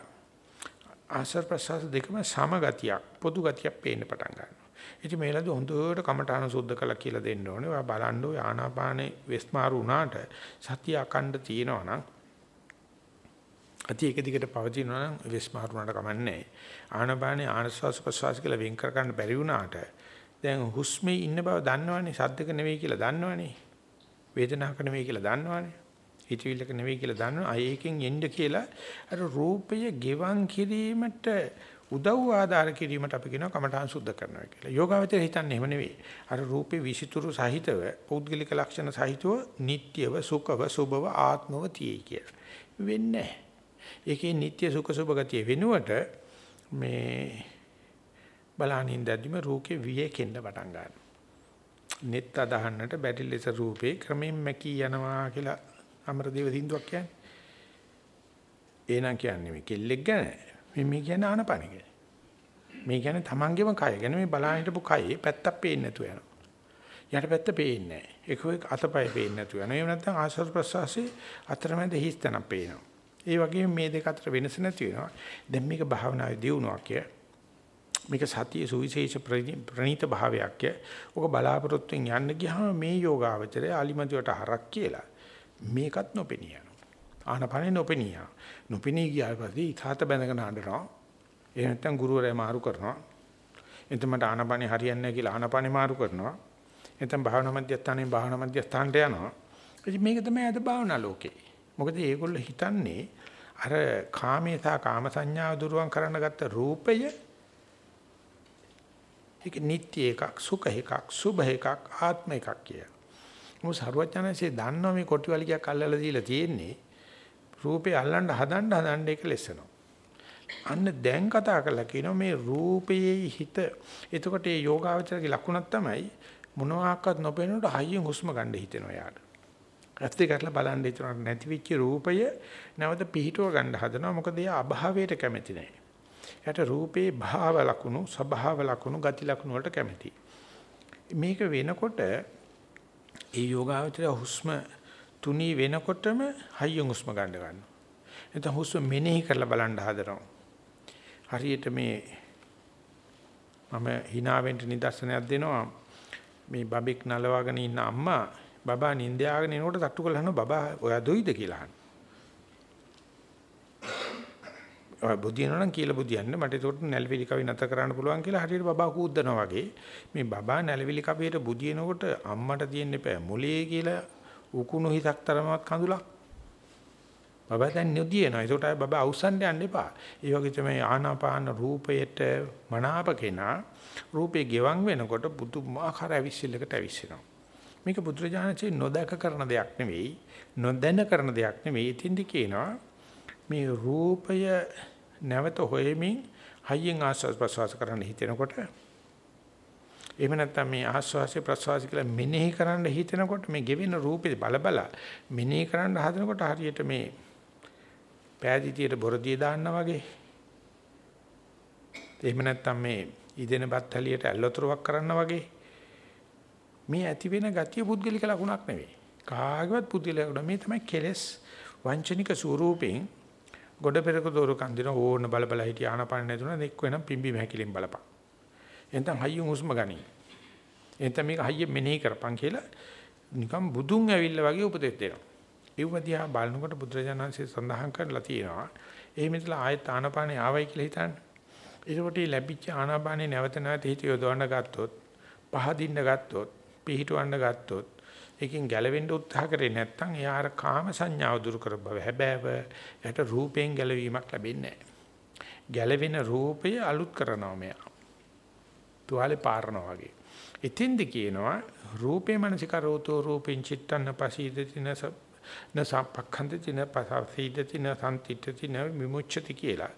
ආසර් ප්‍රසස් දෙකම සම ගතියක් පොදු ගතියක් පේන්න පටන් ගන්නවා. ඉතින් මේලද හොඳට කමඨාන සුද්ධ කළා කියලා දෙන්න ඕනේ. ඔයා බලන්න ඔය ආනාපානේ වෙස්මාරු වුණාට සතිය අකණ්ඩ තියෙනවා නම් අති එක දිගට පවතිනවා නම් වෙස්මාරු වුණාට කමන්නේ ආනාපානේ ආනස්වාස ප්‍රසවාස කියලා වෙන් කර ගන්න බැරි වුණාට දැන් හුස්මේ ඉන්න බව දන්නවනේ සද්දක නෙවෙයි කියලා දන්නවනේ වේදනාවක් නෙවෙයි කියලා දන්නවනේ හිතවිල්ලක නෙවෙයි කියලා දන්නවා අයේකින් එන්න කියලා අර රූපය ගෙවන් කිරීමට උදව් ආධාර කිරීමට අපි කියනවා කමඨාන් සුද්ධ කරනවා කියලා. යෝගාවචර හිතන්නේ එහෙම නෙවෙයි. අර රූපේ විසිතුරු සහිතව පෞද්ගලික ලක්ෂණ සහිතව නිට්ටයව සුඛව සුභව ආත්මව තියෙයි කියලා. වෙන්නේ ඒකේ නිට්ටය සුඛ සුභ ගතිය වෙනුවට මේ බලහනින් දැද්දිම රූපේ වියකෙන්න පටන් ගන්නවා. net අදහන්නට බැරි ලෙස රූපේ ක්‍රමෙන් මැකී යනවා කියලා අමරදේව සින්දුවක් කියන්නේ. ඒනම් කියන්නේ මේ කෙල්ලෙක් ගැන මේ මේ කියන්නේ ආනපන කියන්නේ. මේ කියන්නේ තමන්ගේම කය. කියන්නේ මේ බලාගෙන හිටපු කයේ පැත්තක් පේන්නේ නැතුව යනවා. යට පැත්ත පේන්නේ නැහැ. ඒක අතපය පේන්නේ නැතුව යනවා. එහෙම නැත්නම් ආශ්වාස ප්‍රශ්වාසයේ අතරමැද හිස් තැනක් පේනවා. ඒ වගේම මේ දෙක අතර වෙනස නැති වෙනවා. දැන් මේක භාවනාවේ දියුණුවක් කිය. මේක සතියේ සුවිශේෂ ප්‍රණීත භාවයක් කිය. ඔක බලාපොරොත්තුෙන් යන්න ගියාම මේ යෝගාවචරය අලිමදිවට හරක් කියලා මේකත් නොපෙනිය යනවා. ආනපනේ නොපෙනිය. නොපෙනී ගියාට පස්සේ ඉතාලත බැඳගෙන හඬනවා. එහෙම නැත්නම් ගුරුවරයා මාරු කරනවා. එතන මට ආනපනේ හරියන්නේ නැහැ කියලා ආනපනේ මාරු කරනවා. එතන භාවනා මධ්‍යස්ථානයේ භාවනා මධ්‍යස්ථානට යනවා. ඉතින් මේක තමයි අද භාවනා ලෝකේ. මොකද මේගොල්ලෝ හිතන්නේ අර කාමේ සහ කාම සංඥාව දුරුවන් කරන්න ගත්ත රූපය ඒක නිට්ටය එකක් සුඛ එකක් සුභ එකක් ආත්ම එකක් කිය. මොකද සරුවචනසේ දන්නවා මේ කොටි වලිගයක් අල්ලලා දීලා තියෙන්නේ රූපේ අල්ලන්න හදන්න හදන්න ඒක ලෙසනවා. අන්න දැන් කතා කරලා කියනවා මේ රූපයේ හිත එතකොට මේ යෝගාවචරගේ ලකුණක් තමයි මොනවාක්වත් නොපෙනුනට හයියෙන් හුස්ම ගන්න හිතෙනවා යාට. ඇත්ත කරලා බලන්න හිතනවා නැති වෙච්ච රූපය නැවත පිහිටුව ගන්න හදනවා මොකද එයා අභාවයට කැමති නැහැ. එයාට රූපේ භාව ලකුණු, ස්වභාව ලකුණු, ගති ලකුණු වලට කැමති. මේක වෙනකොට ඒ යෝගාවචරය හුස්ම තුනී වෙනකොටම හයියෙන් හුස්ම ගන්න ගන්නවා. එතන හුස්ම මෙනෙහි කරලා බලන්න හදනවා. හරියට මේ මම hinaවෙන්ට නිදර්ශනයක් දෙනවා. මේ බබෙක් නලවාගෙන ඉන්න අම්මා බබා නිින්දයාගෙන එනකොට තට්ටු කරලා අහනවා බබා ඔයා දොයිද කියලා අහනවා. ඔය බුදිනවනම් කියලා බුදියන්න මට ඒකට නැලවිලි කවි නැතර කරන්න පුළුවන් කියලා හරියට බබා කූද්දනවා වගේ මේ බබා නැලවිලි කවියට බුදිනකොට අම්මට තියෙන්න එපා මොලේ කියලා උකුණු හිතක් තරමවත් කඳුලක්. බබා දැන් නොදියනවා. ඒකට අය බබා අවසන් යන්න එපා. ඒ වගේ තමයි ආනාපාන රූපයට මනාපකේනා රූපේ ගෙවන් වෙනකොට පුදුමාකාර අවිශ්ලයකට අවිශ්වෙනවා. මේක බුදුරජාණන්සේ නොදක කරන දෙයක් නෙවෙයි, නොදැන කරන දෙයක් නෙවෙයි. ඉතින්දි කියනවා මේ රූපය නැවත හොයමින් හයියෙන් ආස්වාද ප්‍රසවාස කරන්න හිතෙනකොට එහෙම නැත්නම් මේ ආස්වාසිය ප්‍රසවාසිය කියලා මෙනෙහි කරන්න හිතෙනකොට මේ ගෙවෙන රූපේ බල බල මෙනෙහි කරන්න හදනකොට හරියට මේ පෑදීතියට බොරදිය දාන්නා වගේ. එහෙම නැත්නම් මේ ඉදෙන බත් හැලියට ඇල්ලතරුවක් කරන්න වගේ. මේ ඇති වෙන ගතිය පුද්ගලික ලකුණක් නෙවෙයි. කාගේවත් පුද්ගලික ලකුණ. මේ තමයි කෙලස් වංචනික ස්වරූපෙන් ගොඩ පෙරක දෝරු කන්දින ඕන බල බල හිටිය ආනපාන නැතුණ එක්ක වෙනම් පිම්බි මහැකිලින් බලපන් එතන හයියෙන් හුස්ම ගනි. එතන මේක හයියෙන් මෙනෙහි කරපන් කියලා නිකම් බුදුන් ඇවිල්ලා වගේ උපදෙස් දෙනවා. ඒව දිහා බලනකොට බුදුරජාණන්සේ සඳහන් කරලා තියෙනවා. එහෙම ඉතලා ආයත ආනපානේ ආවයි කියලා හිතන්න. ඒකට ලැබිච්ච ආනාපානේ නැවත නැවත හිත යොදවන්න ගත්තොත්, පහදින්න ගත්තොත්, පිහිටවන්න ගත්තොත්, ඒකෙන් ගැලවෙන්න උත්සාහ කරේ නැත්නම් එයා අර කාම සංඥාව දුරු කර බව හැබෑව. එයාට රූපයෙන් ගැලවීමක් ලැබෙන්නේ නැහැ. ගැලවෙන රූපය අලුත් කරනවා මෙයා. තුවාලේ පාරනවා වගේ. ඉතින්ද කියනවා රූපේ මනසිකරෝතෝ රූපෙන් චිත්තන්න පසීදතින නසප්පඛන්දතින පසීදතින සම්තිත්‍තින විමුච්ඡති කියලා.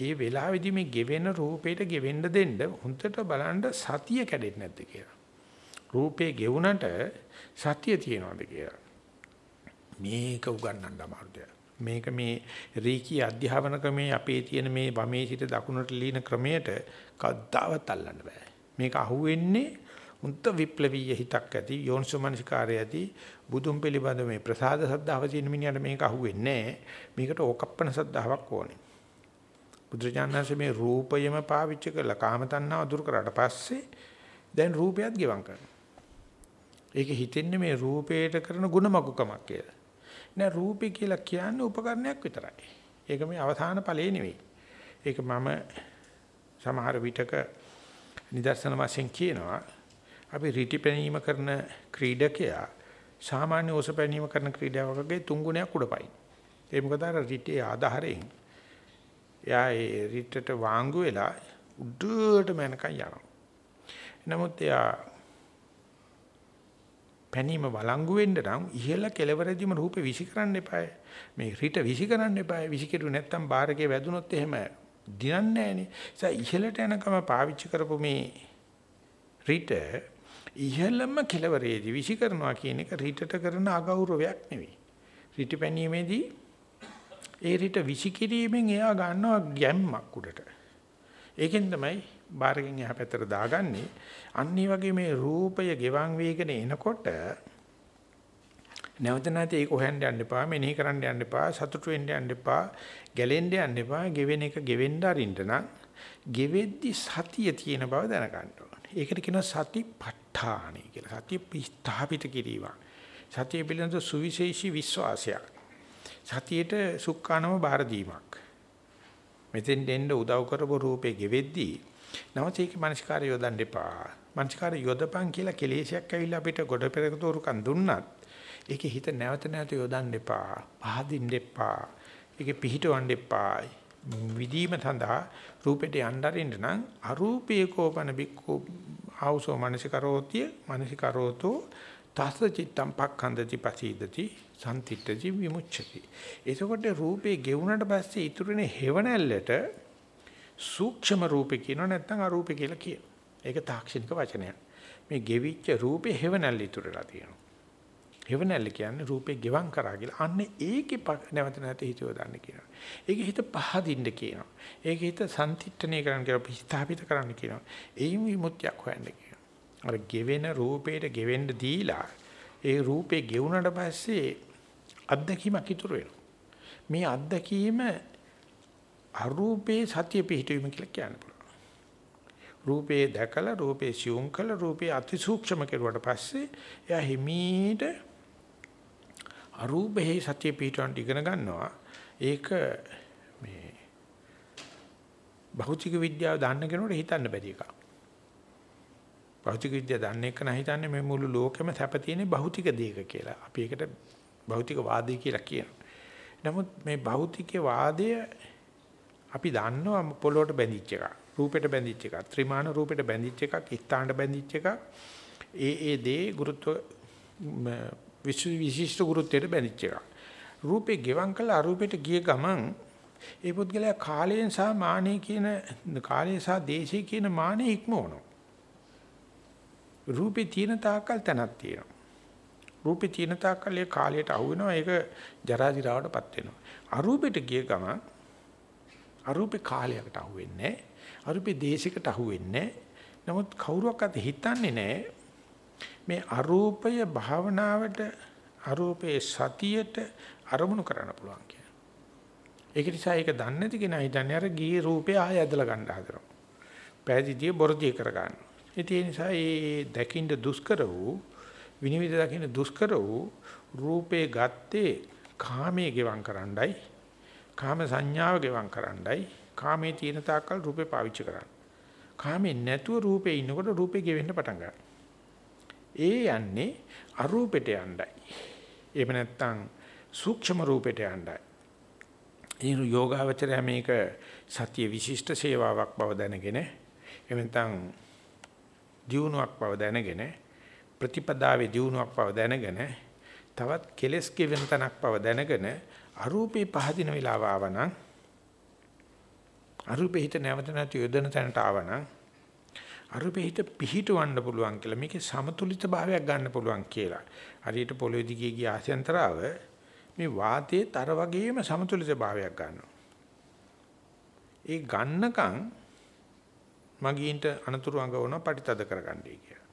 ඒ වෙලාවේදී මේ ගෙවෙන රූපේට ගෙවෙන්න දෙන්න හුන්දට බලන්න සතිය කැඩෙන්නේ නැද්ද කියලා. රූපේ ගෙවුනට සතිය තියනවාද කියලා. මේක උගන්වන්න අමාරුද? මේක මේ රීකී අධ්‍යාපන ක්‍රමයේ අපේ තියෙන මේ වමේ සිට දකුණට লীන ක්‍රමයට කද්දාවත් අල්ලන්න බෑ. මේක අහුවෙන්නේ උන්ත විප්ලවීය හිතක් ඇති යෝනිසෝමනසිකාරය ඇති බුදුන් පිළිබඳ මේ ප්‍රසාද සද්ධාව තියෙන මිනිහට මේක අහුවෙන්නේ නැහැ. මේකට ඕකප්පන සද්ධාාවක් ඕනේ. බුදුරජාණන්සේ මේ රූපයම පාවිච්චි කරලා කාම තණ්හාව දුරු කරාට පස්සේ දැන් රූපයත් ගෙවම් කරනවා. ඒක හිතෙන්නේ මේ රූපේට කරන ಗುಣමකුකමක් කියලා. නෑ රූපේ කියලා කියන්නේ උපකරණයක් විතරයි. ඒක මේ අවසාන ඵලේ නෙවෙයි. ඒක මම සමහර විටක නිදර්ශන වශයෙන් කියනවා අපි රීටි පැනීම කරන ක්‍රීඩකයා සාමාන්‍ය ඕස පැනීම කරන ක්‍රීඩාවක් වගේ තුන් ගුණයක් උඩපයි. ඒ මොකද අර රීටේ ආධාරයෙන් එයා ඒ රීටට වාංගු වෙලා උඩට මනකන් යනවා. නමුත් එයා පැනීම වළංගු වෙන්න නම් ඉහළ කෙළවරදීම රූපේ විසිකරන්න එපායි. මේ රිට විසිකරන්න එපායි. විසිකරු නැත්තම් බාරකේ වැදුනොත් එහෙම දිනන්නේ නැහනේ. ඒ ඉහළට යනකම පාවිච්චි කරපු මේ රිට ඉහළම කෙළවරේදී විසිකරනවා කියන එක රිටට කරන අගෞරවයක් නෙවෙයි. රිට පැනීමේදී ඒ රිට විසිකිරීමෙන් එයා ගන්නවා ගැම්මක් උඩට. ඒකෙන් තමයි බාරකින් එහා පැත්තට දාගන්නේ. අන්න වගේ මේ රූපය ගෙවන් වේගන එනකොට නැවත නැවත ඒක හොයන්න යන්න එපා, මෙනෙහි කරන්න යන්න එපා, සතුටු වෙන්න යන්න එපා, ගැලෙන්න යන්න එපා, ගෙවෙන එක ගෙවෙන්න අරින්න නම් ගෙවෙද්දි සතිය තියෙන බව දැනගන්න ඕනේ. ඒකට කියනවා සතිපට්ඨානයි කියලා. සතිය ස්ථාපිත කිරීම. සතිය පිළිබඳ සුවිශේෂී විශ්වාසයක්. සතියේට සුක්කානම බාර දීමක්. මෙතෙන් දෙන්න උදව් කරපු රූපේ ගෙවෙද්දී නමුත් ඒක මනස්කාරය යොදන්න එපා. මනස්කාරය යොදපන් කියලා කෙලෙසයක් ඇවිල්ලා අපිට ගොඩ පෙරකතෝරුකම් දුන්නත් ඒකේ හිත නැවත නැවත යොදන්න එපා. පහදින්න එපා. ඒකේ පිහිටවන්න එපා. විදීම සඳහා රූපෙට යnderින්න නම් අරූපී කෝපන බික්කෝ ආවසෝ මනසිකරෝතිය මනසිකරෝතෝ තස්ස චිත්තම් පක්ඛන්දති පසීදති සම්තිත්‍ත්‍ති විමුච්ඡති. එතකොට රූපේ ගෙවුනට පස්සේ ඉතුරුනේ හේවණැල්ලට සූක්ෂම රූපේ කියනවා නැත්නම් අරූපේ කියලා කියනවා. ඒක තාක්ෂණික වචනයක්. මේ ගෙවිච්ච රූපේ හේවණැල්ල ඉතුරුලා තියෙනවා. හේවණැල්ල කියන්නේ රූපේ ගෙවම් කරා කියලා. අන්න ඒකේ නැවත නැවත හිතව දාන්න කියනවා. ඒකේ හිත පහදින්න කියනවා. ඒකේ හිත සම්තිට්ඨණය කරන්න කියලා ස්ථාපිත කරන්න කියනවා. එයින් විමුක්තියක් හොයන්න කියනවා. අර ගෙවෙන රූපේට ගෙවෙන්න දීලා ඒ රූපේ ගෙවුනට පස්සේ අත්දැකීමක් ඉතුරු වෙනවා. මේ අත්දැකීම අරූපේ සතිය පිහිටවීම කියලා කියන්න පුළුවන්. රූපේ දැකලා රූපේ සියුම් කළා රූපේ අතිසූක්ෂම කෙරුවට පස්සේ එයා හිමීට අරූපේ සතිය පිහිටවන්න ඉගෙන ගන්නවා. ඒක මේ භෞතික විද්‍යාව දන්න කෙනෙකුට හිතන්න බැරි එකක්. භෞතික විද්‍යාව දන්න එක නම් හිතන්නේ මේ මුළු ලෝකෙම සැප තියෙන භෞතික දේක කියලා. අපි ඒකට භෞතික වාදය කියලා කියනවා. නමුත් මේ භෞතික වාදය අපි දන්නවා පොළොවට බැඳිච්ච එකක්. රූපෙට බැඳිච්ච එකක්. ත්‍රිමාන රූපෙට බැඳිච්ච එකක්. ස්ථානට බැඳිච්ච එකක්. ඒ ඒ දේ ගුරුත්ව විශිෂ්ට ගුරුත්වයට බැඳිච්ච එකක්. රූපේ ගෙවම් කළ අරූපෙට ගිය ගමන් ඒ පුද්ගලයා කාලයෙන් සහ මානෙ කියන කාලය සහ දේශය කියන මානෙ ඉක්මවනවා. රූපේ තියෙන තාක්කල් තැනක් තියෙනවා. රූපේ තියෙන තාක්කල් ඒ කාලයට අහු වෙනවා. ඒක ජරා දිරාවටපත් වෙනවා. අරූපෙට ගිය ගමන් අරූපේ කාලයකට අහු වෙන්නේ නැහැ. අරූපේ දේශයකට අහු වෙන්නේ නැහැ. නමුත් කවුරුවක්වත් හිතන්නේ නැහැ මේ අරූපය භාවනාවට අරූපේ සතියට අරමුණු කරන්න පුළුවන් කියලා. ඒක නිසා ඒක දන්නේ නැති කෙනා හිතන්නේ අර ගියේ රූපේ ආය ඇදලා ගන්න හදනවා. පෑදීදී බොරදී කර ගන්න. ඒ නිසා මේ දකින්න දුෂ්කර වූ විනිවිද දකින්න දුෂ්කර වූ රූපේ ගත්තේ කාමයේ ගෙවම් කරන්නයි කාම සංඥාව ගෙවම් කරන්නයි කාමයේ තියෙන තාක්කල් රූපේ පාවිච්චි කරන්න. කාමේ නැතුව රූපේ ඉන්නකොට රූපේ ගෙවෙන්න පටන් ගන්නවා. ඒ යන්නේ අරූපෙට යන්නයි. එහෙම නැත්නම් සූක්ෂම රූපෙට යන්නයි. ඒ යෝගාවචරය මේක සත්‍ය විශිෂ්ට සේවාවක් බව දැනගෙන එවෙන්තන් දියුණුවක් බව දැනගෙන ප්‍රතිපදාවේ දියුණුවක් බව දැනගෙන තවත් කෙලස් කෙවෙන තනක් බව දැනගෙන අරූපේ පහදින වෙලාව ආවනම් අරූපේ හිත නැවත නැති යොදන තැනට ආවනම් අරූපේ හිත පිහිටවන්න පුළුවන් කියලා මේකේ සමතුලිත භාවයක් ගන්න පුළුවන් කියලා. හරියට පොළොවේ දිගේ ගිය ආසයන්තරාව මේ වාතයේ තර වගේම සමතුලිත භාවයක් ගන්නවා. ඒ ගන්නකම් මගීන්ට අනතුරු අඟවන පරිතද කරගන්නයි කියලා.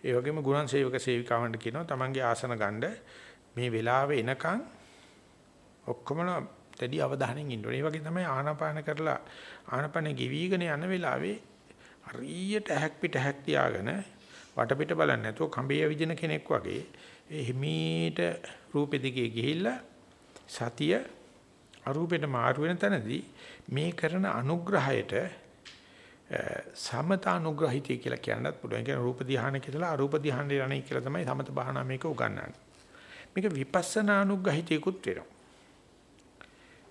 ඒ වගේම ගුණන් සේවක සේවිකාවන්ට කියනවා තමන්ගේ ආසන ගන්න මේ වෙලාවේ එනකන් ඔක්කොම දැඩි අවධානයෙන් ඉන්න ඕනේ. ඒ වගේ තමයි ආනාපාන කරලා ආනාපාන ගෙවිගෙන යන වෙලාවේ හරියට ඇහක් පිට ඇහක් තියාගෙන වටපිට බලන්නේ නැතුව කඹේ විදින කෙනෙක් වගේ ඒ හිමීට රූපෙ දිගේ ගිහිල්ලා සතිය අරූපෙට මාරු වෙන තැනදී මේ කරන අනුග්‍රහයට සමත අනුග්‍රහිතය කියලා කියන්නත් පුළුවන්. ඒ කියන්නේ රූප ධානය කියලා අරූප ධානය යන්නේ කියලා තමයි සමත භාවනා මේක උගන්වන්නේ. මේක විපස්සනා අනුග්‍රහිතයකුත් වෙනවා.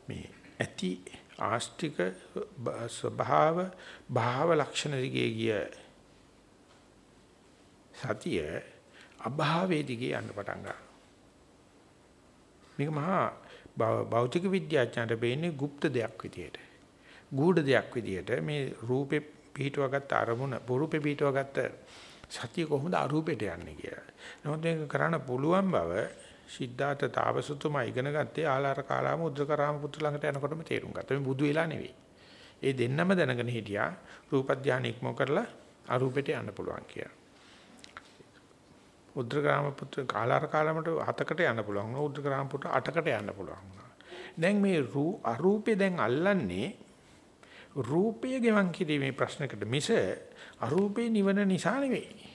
මේ ඇති ආස්තික ස්වභාව භාව ලක්ෂණ දිගේ ගිය සතිය අභාවයේ දිගේ යන්න පටන් ගන්නවා. මේක මහා භෞතික විද්‍යාඥයන්ට වෙන්නේ গুপ্ত දෙයක් විදියට. ගූඪ දෙයක් විදියට මේ රූපේ පිහිටුවාගත්ත අරමුණ, රූපේ පිහිටුවාගත්ත සතිය කොහොමද අරූපෙට යන්නේ කියලා. නමුත් මේක කරන්න පුළුවන් බව සිද්ධාර්ථ තාපසතුමා ඉගෙන ගත්තේ ආලාර කාලාම උද්දකරාම පුත්‍ර ළඟට යනකොටම තේරුම් ගත්තා. මේ බුදු වෙලා නෙවෙයි. ඒ දෙන්නම දැනගෙන හිටියා රූප ධානය ඉක්ම කරලා අරූපෙට යන්න පුළුවන් කියලා. උද්දකරාම පුත්‍ර ආලාර කාලාමට හතකට යන්න පුළුවන් වුණා. උද්දකරාම පුත්‍ර අටකට යන්න පුළුවන් වුණා. දැන් මේ අරූපේ දැන් අල්ලන්නේ රූපය ගෙවන් කිරීමේ ප්‍රශ්නකට මිස අරූපේ නිවන නිසා නෙවෙයි.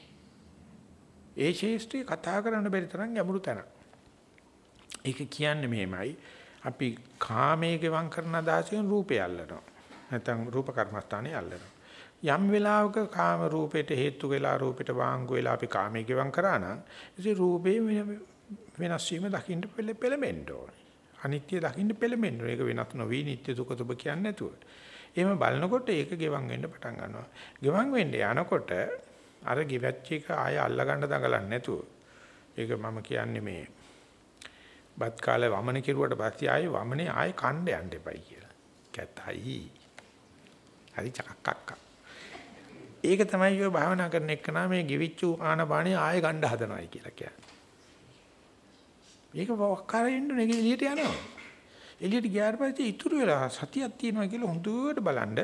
ඒ ශේෂ්ත්‍රී කතා කරන්න බැරි තරම් ගැඹුරු තැනක්. ඒක කියන්නේ මෙහෙමයි. අපි කාමයේ ගෙවම් කරන අදහසෙන් රූපය අල්ලනවා. නැත්නම් රූප කර්මස්ථානේ අල්ලනවා. යම් වෙලාවක කාම රූපයට හේතු වෙලා රූපයට වාංගු වෙලා අපි කාමයේ ගෙවම් කරා නම් ඉතින් රූපේ වෙනස් වීම දකින්න පෙළඹෙන්න ඕනේ. අනිත්‍ය දකින්න පෙළඹෙන්න ඕනේ. ඒක වෙනස් නොවි නිට්ටය දුක සුබ කියන්නේ නැතුව. එහෙම බලනකොට ඒක ගෙවම් වෙන්න පටන් ගන්නවා. ගෙවම් වෙන්න යනකොට අර ගෙවැච්ච එක ආය අල්ලගන්න දඟලන්නේ නැතුව. ඒක මම කියන්නේ මේ බත් කාලේ වමන කෙරුවට පස්සේ ආයේ වමනේ ආයේ කණ්ඩ යන්න එපයි කියලා. කැතයි. හරි චක්කක්ක. ඒක තමයි ඔය භාවනා කරන එක්කනා මේ ගිවිච්චු ආනපානිය ආයේ ගණ්ඩ හදනවායි කියලා කියන්නේ. ඒක වක්කාරෙන්න නෙගෙ එළියට යනවා. එළියට ගියාට පස්සේ ඉතුරු වෙලා සතියක් තියෙනවා කියලා හොඳට බලන්න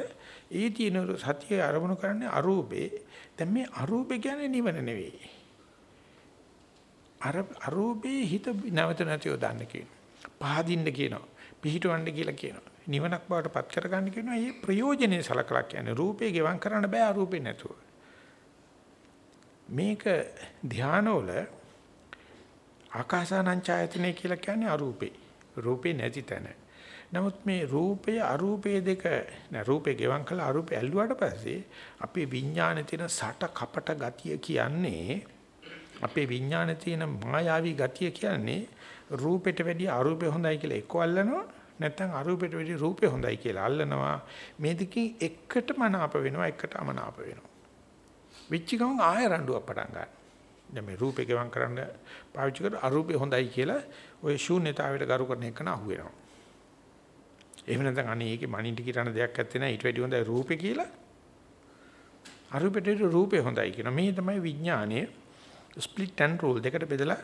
ඒ තියෙන සතිය අරමුණු කරන්නේ අරූපේ. දැන් මේ අරූපේ කියන්නේ නිවන නෙවෙයි. අර අරූපේ හිත නැවත නැතිව දාන්න කියනවා. පහදින්න කියනවා. පිහිටවන්න කියලා කියනවා. නිවනක් බවට පත් කරගන්න කියනවා. මේ ප්‍රයෝජනේ සලකලා කියන්නේ රූපේ ගෙවම් කරන්න බෑ අරූපේ නැතුව. මේක ධානවල ආකාසානං ඡායතනෙ කියලා කියන්නේ අරූපේ. රූපේ නැති තැන. නමුත් මේ රූපය අරූපය දෙක නෑ රූපේ ගෙවම් කළා අරූපය ඇල්ලුවාට පස්සේ අපේ විඥානේ තියෙන සට කපට ගතිය කියන්නේ අපේ විඥානේ තියෙන මායාවී ගතිය කියන්නේ රූපෙට වැඩිය අරූපේ හොඳයි කියලා එක්ක අල්ලනවා නැත්නම් අරූපෙට වැඩිය රූපේ හොඳයි කියලා අල්ලනවා. මේ දෙකෙන් එකට මනාප වෙනවා එකට අමනාප වෙනවා. විච්චි ගමන් ආය රණ්ඩුවක් පටන් ගන්නවා. දැන් මේ රූපේ ගෙවම් කරන්න පාවිච්චි කර අරූපේ හොඳයි කියලා ওই ශූන්‍යතාවයට ගරු කරන එක නා අහුවෙනවා. එහෙම නැත්නම් අනේ ඒකේ මනින්ට කිරණ දෙයක් ඇත්තේ නැහැ. ඊට වැඩිය හොඳයි රූපේ කියලා. අරූපෙට රූපේ හොඳයි කියන මේ තමයි විඥානයේ. ස්ප්ලිට් ඇන්ඩ් රූල් දෙකට බෙදලා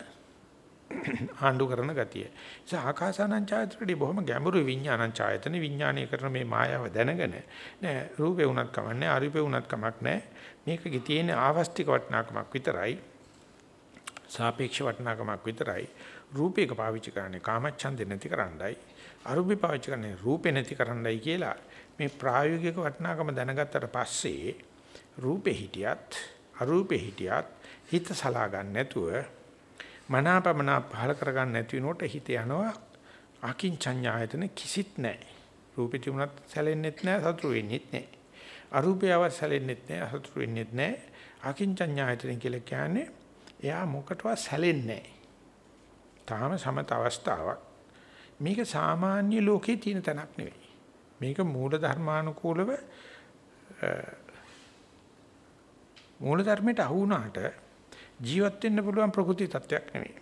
ආණ්ඩු කරන ගතිය. ඒ ආකාසානං ඡායතනදී බොහොම ගැඹුරු විඥානං ඡායතන විඥානීය කරන මේ මායාව දැනගෙන නෑ රූපේ උනත් කමන්නේ අරූපේ උනත් කමක් නෑ. මේකේ තියෙන ආවස්තික වටිනාකමක් විතරයි. සාපේක්ෂ වටිනාකමක් විතරයි. රූපයක පාවිච්චි කරන්නේ කාමච්ඡන්දෙ නැති කරන්නයි. අරූපේ පාවිච්චි කරන්නේ රූපේ නැති කරන්නයි කියලා මේ ප්‍රායෝගික වටිනාකම දැනගත්තට පස්සේ රූපේ හිටියත් අරූපේ හිටියත් හිත සලා ගන්න නැතුව මනාපමනා පහල කර ගන්න නැති වෙනකොට හිත යනවා අකින්චඤ්ඤායතන කිසිත් නැහැ. රූපේ තිබුණත් සැලෙන්නෙත් නැහැ සතුරු වෙන්නෙත් නැහැ. අරූපයව සැලෙන්නෙත් නැහැ සතුරු වෙන්නෙත් නැහැ. අකින්චඤ්ඤායතන කියලා කියන්නේ එයා මොකටවත් සැලෙන්නේ නැහැ. තාම සමත අවස්ථාවක්. මේක සාමාන්‍ය ලෝකේ තියෙන තැනක් නෙවෙයි. මේක මූල ධර්මානුකූලව මූල ධර්මයට අහු වුණාට ජීවත් වෙන්න පුළුවන් ප්‍රകൃති තත්වයක් නෙවෙයි.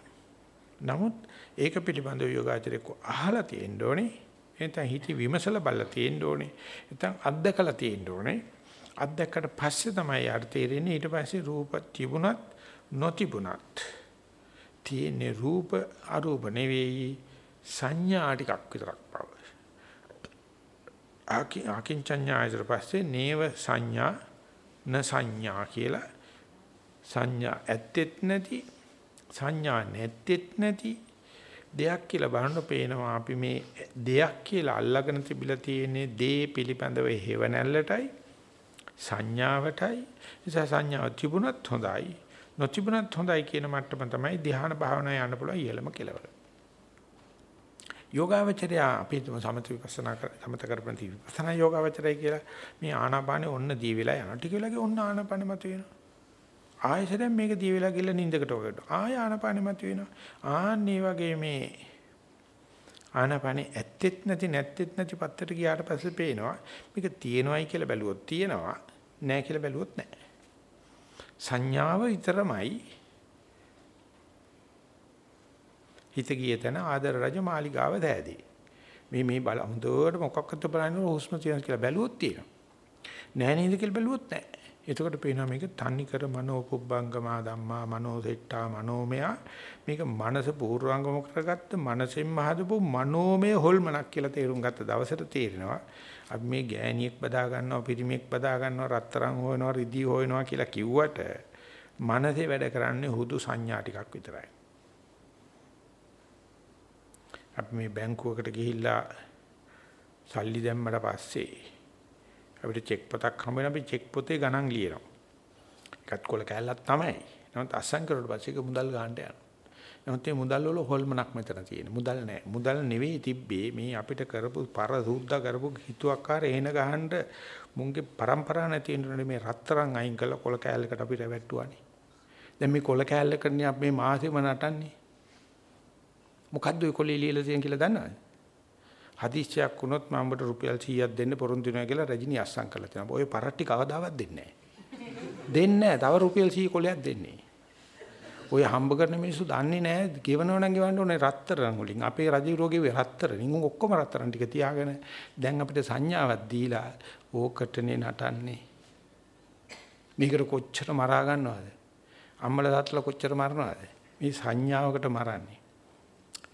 නමුත් ඒක පිළිබඳව යෝගාචරයක් අහලා තියෙන්න ඕනේ. එතන හිත විමසලා බලලා තියෙන්න ඕනේ. එතන අත්දකලා තියෙන්න ඕනේ. අත්දැක්කට පස්සේ තමයි යාට තේරෙන්නේ ඊට පස්සේ රූප තිබුණත් නොතිබුණත් තියෙන්නේ රූප අරූප නෙවෙයි සංඥා ටිකක් විතරක් බව. ආකින්චඤ්ඤායතර පස්සේ නේව සංඥා න සංඥා කියලා සංඥා ඇත්තෙත් නැති සංඥා නැත්තෙත් නැති දෙයක් කියලා බලන්න පේනවා අපි මේ දෙයක් කියලා අල්ලගෙන තිබිලා තියෙන්නේ දේ පිළිබඳව හේව නැල්ලටයි සංඥාවටයි නිසා සංඥාව තිබුණත් හොඳයි නොතිබුණත් හොඳයි කියන මට්ටම තමයි ධ්‍යාන භාවනා යන්න පුළුවන් ඉහළම කෙලවර. යෝගාවචරය අපි සමත විපස්සනා කර සමත කරපන් විපස්සනා යෝගාවචරය කියලා මේ ආනාපානෙ ඔන්න දී වෙලා යනවා. ටික වෙලාවක ඔන්න ආනාපානෙ මත වෙනවා. ආයෙසෙන් මේක දී වෙලා ගිහලා නිින්දකට වගේට. ආය ආනාපානෙ මත වෙනවා. ආන්නේ වගේ මේ ආනාපානෙ ඇත්තෙත් නැති නැත්තෙත් නැති පත්තට ගියාට පස්සේ පේනවා මේක තියෙනවයි කියලා බැලුවොත් තියෙනවා නෑ කියලා බැලුවොත් නෑ. සංඥාව විතරමයි හිත ගිය තැන ආදර රජ මාලිගාව දෑදී. මේ මේ බල හොඳට මොකක්ද බලන්නේ හුස්ම තියෙන කියලා බැලුවොත් තියෙනවා. නෑ නේද කියලා බැලුවොත් නෑ. එතකොට පේනවා මේක තන්නි කර මනෝ පුබ්බංගමා ධම්මා මනෝ සෙට්ටා මනෝමය. මේක මනස පූර්වංගම කරගත්ත මනසෙන් හදපු මනෝමය හොල්මනක් කියලා තේරුම් ගත්ත දවසට තේරෙනවා. අපි මේ ගෑණියෙක් බදා ගන්නවා පිරිමියෙක් බදා ගන්නවා රත්තරන් හොයනවා රිදී හොයනවා කියලා කිව්වට මනසේ වැඩ කරන්නේ හුදු සංඥා ටිකක් විතරයි. අපි මේ බැංකුවකට ගිහිල්ලා සල්ලි දැම්මට පස්සේ අපිට චෙක් පොතක් හම්බ වෙන අපි චෙක් පොතේ ගණන් ලියනවා. එකත් කොල කැල්ලක් තමයි. නමුත් අස්සම් කරුවට පස්සේ ඒක මුදල් ගන්නට යනවා. නමුත් මේ මුදල් වල හොල්මනක් මෙතන තියෙන. මුදල් නෑ. මුදල් නෙවෙයි තිබ්බේ මේ අපිට කරපු පර සූද්දා කරපු හිතුවක්කාර එන ගහන්න මුන්ගේ પરම්පරා නැති ඉන්නනේ මේ රත්තරන් අයින් කළ කොල කැල්ලකට අපිට වැට්ටුවානේ. දැන් මේ කොල කැල්ලකනේ අපි මේ මාසෙම නටන්නේ. මොකද්ද ඔය කොලේ ලියලා තියෙන කියලා දන්නවද? හදිස්සියක් වුණොත් මම ඔබට රුපියල් 100ක් දෙන්න පොරොන්දු වෙනවා කියලා රජිනී අස්සම් කරලා තියෙනවා. ඔය පරට්ටි කවදාවත් දෙන්නේ නැහැ. දෙන්නේ නැහැ. තව රුපියල් 100 කොලයක් දෙන්නේ. ඔය හම්බ කරන මිනිස්සු දන්නේ නැහැ. ගෙවනව නම් ගෙවන්න ඕනේ රත්තරන් වලින්. අපේ රජ රෝගේ රත්තරන්. උන් ඔක්කොම රත්තරන් ටික තියාගෙන දැන් අපිට සංඥාවක් දීලා ඕකටනේ නටන්නේ. මේකට කොච්චර මරා ගන්නවද? අම්මලා තාත්තලා කොච්චර මරනවද? මේ සංඥාවකට මරන්නේ.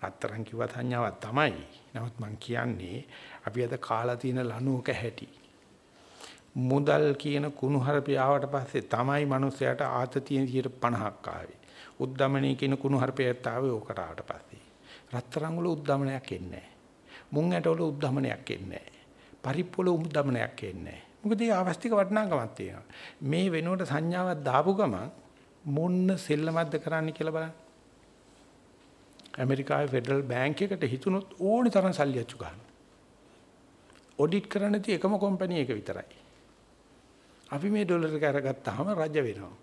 රත්තරන් කිව්ව සංඥාවක් තමයි. නමුත් මං කියන්නේ අපි අද කාලා තියෙන ලණුවක හැටි. මුදල් කියන කුණුහරුපය ආවට පස්සේ තමයි මිනිස්සයාට ආතතිය 50ක් ආවේ. උද්දමනී කියන කුණුහරුපයත් ආවේ ඕකට ආවට පස්සේ. රත්තරන් වල උද්දමනයක් එන්නේ නැහැ. මුං ඇට වල උද්දමනයක් එන්නේ නැහැ. පරිප්පු වල උද්දමනයක් එන්නේ නැහැ. මොකද ඒ අවස්තික වටිනාකමක් තියෙනවා. මේ වෙනුවට සංඥාවක් දාපු ගමන් මොන්න සෙල්ලමක්ද කරන්න කියලා බලන්න. ඇමරිකාවේ ෆෙඩරල් බැංක් එකට හිතුනොත් ඕනි තරම් සල්ලි අච්චු ගන්නවා. ඔඩිට් කරන්න තියෙ එකම කම්පැනි එක විතරයි. අපි මේ ඩොලර් එක අරගත්තාම රජ වෙනවා.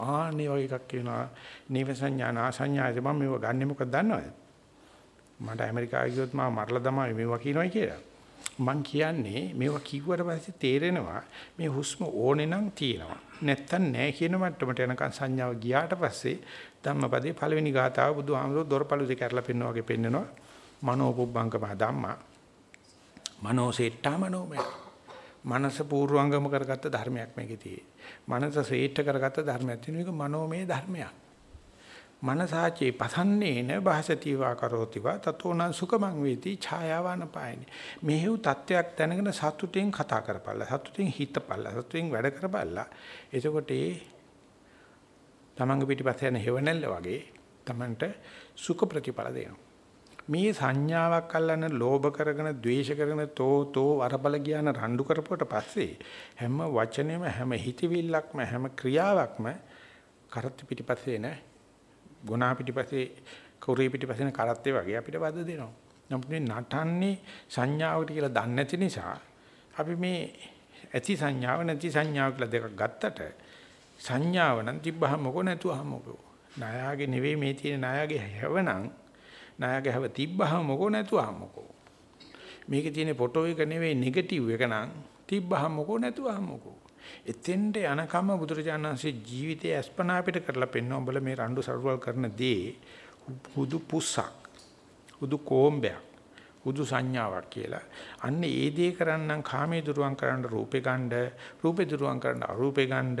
ආන්නේ වගේ එකක් වෙනවා. නීව සංඥා නාසඤ්ඤාද මම මේව ගන්නෙ මොකද දන්නවද? මට ඇමරිකාවේ ගියොත් මම මරලා තමයි මේවා කියනවා කියලා. මං කියන්නේ මේවා කිව්වට පස්සේ තේරෙනවා මේ හුස්ම ඕනේ නම් තියෙනවා. නැත්තම් නැහැ කියන මට්ටමට යනකන් සංඥාව ගියාට පස්සේ ධම්මපදේ පළවෙනි ගාතාව බුදුහාමුදුරුවෝ දොරපළු දෙක ඇරලා පෙන්නවා වගේ පෙන්නනවා. මනෝ පුබ්බංගම ධම්මා. මනෝ සෙට්ටා මනෝමය. මනස පූර්වංගම කරගත්ත ධර්මයක් මේකේ තියෙන්නේ. මනස ශ්‍රේෂ්ඨ කරගත්ත ධර්මයක් තියෙන එක මනෝමය ධර්මයක්. මනසාචේ පසන්නේන භාසතිවා කරෝතිවා. තතෝන සුඛමං වේති ඡායාවන පායනේ. මෙහෙව් තත්වයක් දැනගෙන සතුටෙන් කතා කරපල්ලා සතුටෙන් හිතපල්ලා සතුටෙන් වැඩ කරපල්ලා. එතකොට ඒ තමන්ගේ පිටිපස්ස යන හේවණල්ල වගේ තමන්ට සුඛ ප්‍රතිඵල දෙනවා. මේ සංඥාවක් අල්ලන ලෝභ කරගෙන ද්වේෂ කරගෙන තෝ තෝ වරබල කියන රණ්ඩු කරපුවට පස්සේ හැම වචනේම හැම හිතවිල්ලක්ම හැම ක්‍රියාවක්ම කරත් පිටිපස්සේ නෑ ගුණා පිටිපස්සේ කුරී පිටිපස්සේ කරත්තේ වගේ අපිට වද දෙනවා. නමුත් මේ නටන්නේ සංඥාවකට කියලා දන්නේ නැති නිසා අපි මේ ඇති සංඥාව නැති සංඥාව කියලා දෙකක් ගත්තට සංඥාව නම් තිබ්බහම මොකෝ නැතුවහම මොකෝ. ණයාගේ නෙවෙයි මේ තියෙන ණයාගේ හැවණන් නායකගේ හැව තිබ්බහම මොකෝ නැතුවම මොකෝ. මේකේ තියෙන ෆොටෝ එක නෙවෙයි නෙගටිව් එක නම් තිබ්බහම මොකෝ නැතුවම මොකෝ. එතෙන්ට යනකම බුදුරජාණන්සේ ජීවිතයේ අස්පනා පිට කරලා පෙන්වන උඹල මේ රණ්ඩු සරුවල් කරන දේ හුදු පුස්සක්. හුදු කොම්බයක්. හුදු සංඥාවක් කියලා. අන්න ඒ දේ කරන්නම් කාමයේ දුරුවන් කරන්න රූපේ ගන්න, රූපේ දුරුවන් කරන්න අරූපේ ගන්න.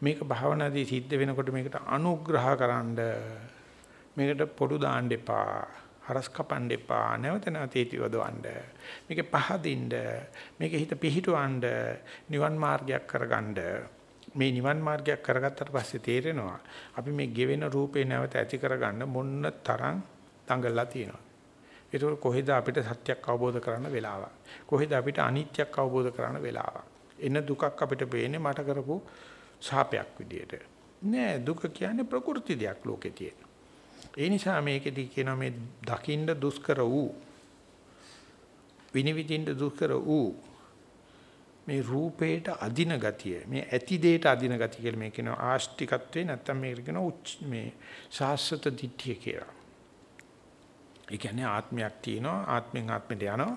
මේක භාවනාදී සිද්ධ වෙනකොට මේකට අනුග්‍රහ කරන්න. මේකට පොඩු දාන්න එපා. හරස් කපන්න එපා. නැවත නැවත ඒතිවදවන්න. මේක පහදින්න. මේක හිත පිහිටවන්න. නිවන් මාර්ගයක් කරගන්න. මේ නිවන් මාර්ගයක් කරගත්තට පස්සේ තේරෙනවා අපි මේ ගෙවෙන රූපේ නැවත ඇති කරගන්න මොන්න තරම් දඟලලා තියෙනවා. ඒක කොහෙද අපිට සත්‍යයක් අවබෝධ කරන්න වෙලාවක්. කොහෙද අපිට අනිත්‍යයක් අවබෝධ කරන්න වෙලාවක්. එන දුකක් අපිට පේන්නේ මට කරපු ශාපයක් විදියට. නෑ දුක කියන්නේ ප්‍රകൃති දෙයක් ලෝකේ තියෙන. ඒ නිසා මේකෙදි කියනවා මේ දකින්න දුෂ්කර වූ විනිවිදින්න දුෂ්කර වූ මේ රූපේට අදින ගතිය මේ ඇති දෙයට අදින ගතිය කියලා මේ කියනවා ආස්තිකත්වේ නැත්තම් මේක කියනවා මේ සාස්වත දිට්ඨිය කියලා. ඒ කියන්නේ ආත්මයක් තියෙනවා ආත්මෙන් ආත්මෙට යනවා.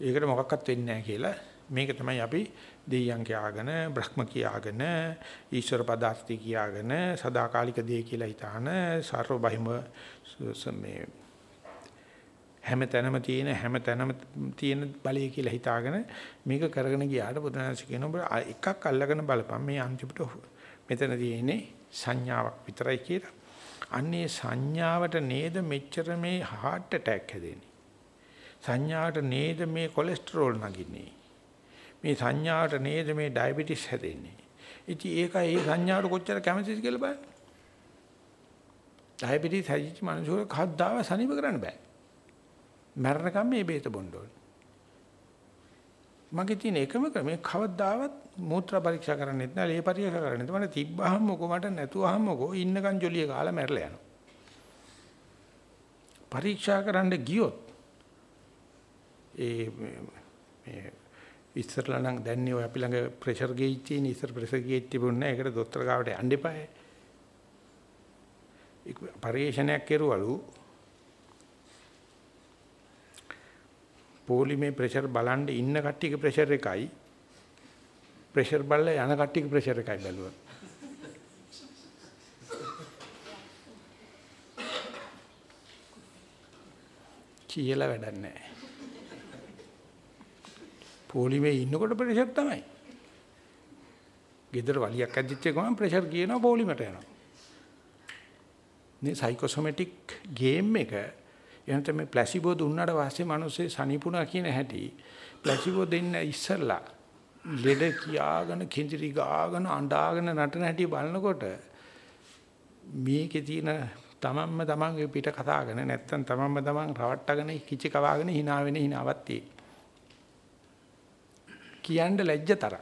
ඒකට මොකක්වත් වෙන්නේ නැහැ කියලා මේක තමයි අපි දෙයයන් කියාගෙන බ්‍රහ්ම කියාගෙන ඊශ්වර පදාර්ථය කියාගෙන සදාකාලික දේ කියලා හිතාන සර්ව බහිම මේ හැම තැනම තියෙන හැම තැනම තියෙන බලය කියලා හිතාගෙන මේක කරගෙන ගියාට බුදුනාංශ කියන ඔබ එකක් අල්ලගෙන බලපන් මේ අන්තිමට මෙතන තියෙන්නේ සංඥාවක් විතරයි කියලා. අන්නේ සංඥාවට නේද මෙච්චර මේ heart attack හැදෙන්නේ. සංඥාවට නේද මේ කොලෙස්ටරෝල් නගින්නේ. මේ සංඥාවට නේද මේ ඩයබටිස් හැදෙන්නේ. ඉතින් ඒක ඒ සංඥාවට කොච්චර කැමතිද කියලා බලන්න. ඩයබටිස් හැදිච්ච මිනිස්සුන්ට කවදාව සනීප කරන්න බෑ. මරණකම් මේ බේත බොන්න ඕනේ. මගේ තියෙන එකම ක්‍රමය කවදාවත් මූත්‍රා පරීක්ෂා කරන්නෙත් නෑ ලේ පරීක්ෂා කරන්නෙත් මට තිබ්බහම මොකෝ මට නැතුවහම මොකෝ ඉන්නකන් ජොලිය කාලා මැරලා යනවා. පරීක්ෂා කරන්න ගියොත් ඒ මේ ඉස්සරලා නම් දැන්නේ ඔය අපි ළඟ ප්‍රෙෂර් ගේජ් තියෙන ඉස්සර ප්‍රෙෂර් ගේජ් තිබුණේ නැහැ ඒකට දොස්තර ගාවට යන්න එපායි. පරීක්ෂණයක් කෙරුවලු පොලිමේ ප්‍රෙෂර් බලන් ඉන්න කට්ටියගේ ප්‍රෙෂර් එකයි ප්‍රෙෂර් බලලා යන කට්ටියගේ ප්‍රෙෂර් එකයි බැලුවා. කියලා වැඩක් නැහැ. පොලිමේ ඉන්නකොට ප්‍රෙෂර් තමයි. ගෙදර වලියක් ඇද්දිච්ච ගමන් ප්‍රෙෂර් කියනවා පොලිමට යනවා. මේ සයිකෝසොමැටික් ගේම් එක එහෙනම් මේ ප්ලාසිබෝ දුන්නාට පස්සේ මිනිස්සේ සනීපුණා කියන හැටි ප්ලාසිබෝ දෙන්න ඉස්සරලා ලෙඩ කියාගෙන කිඳිරි ගාගෙන අඬාගෙන නටන හැටි බලනකොට මේකේ තියෙන තමන්ම තමන්ගේ පිට කතාගෙන නැත්තම් තමන්ම තමන් රවට්ටගෙන කිචි කවාගෙන hina වෙන hinaවක් තියෙයි. කියන්න ලැජ්ජතර.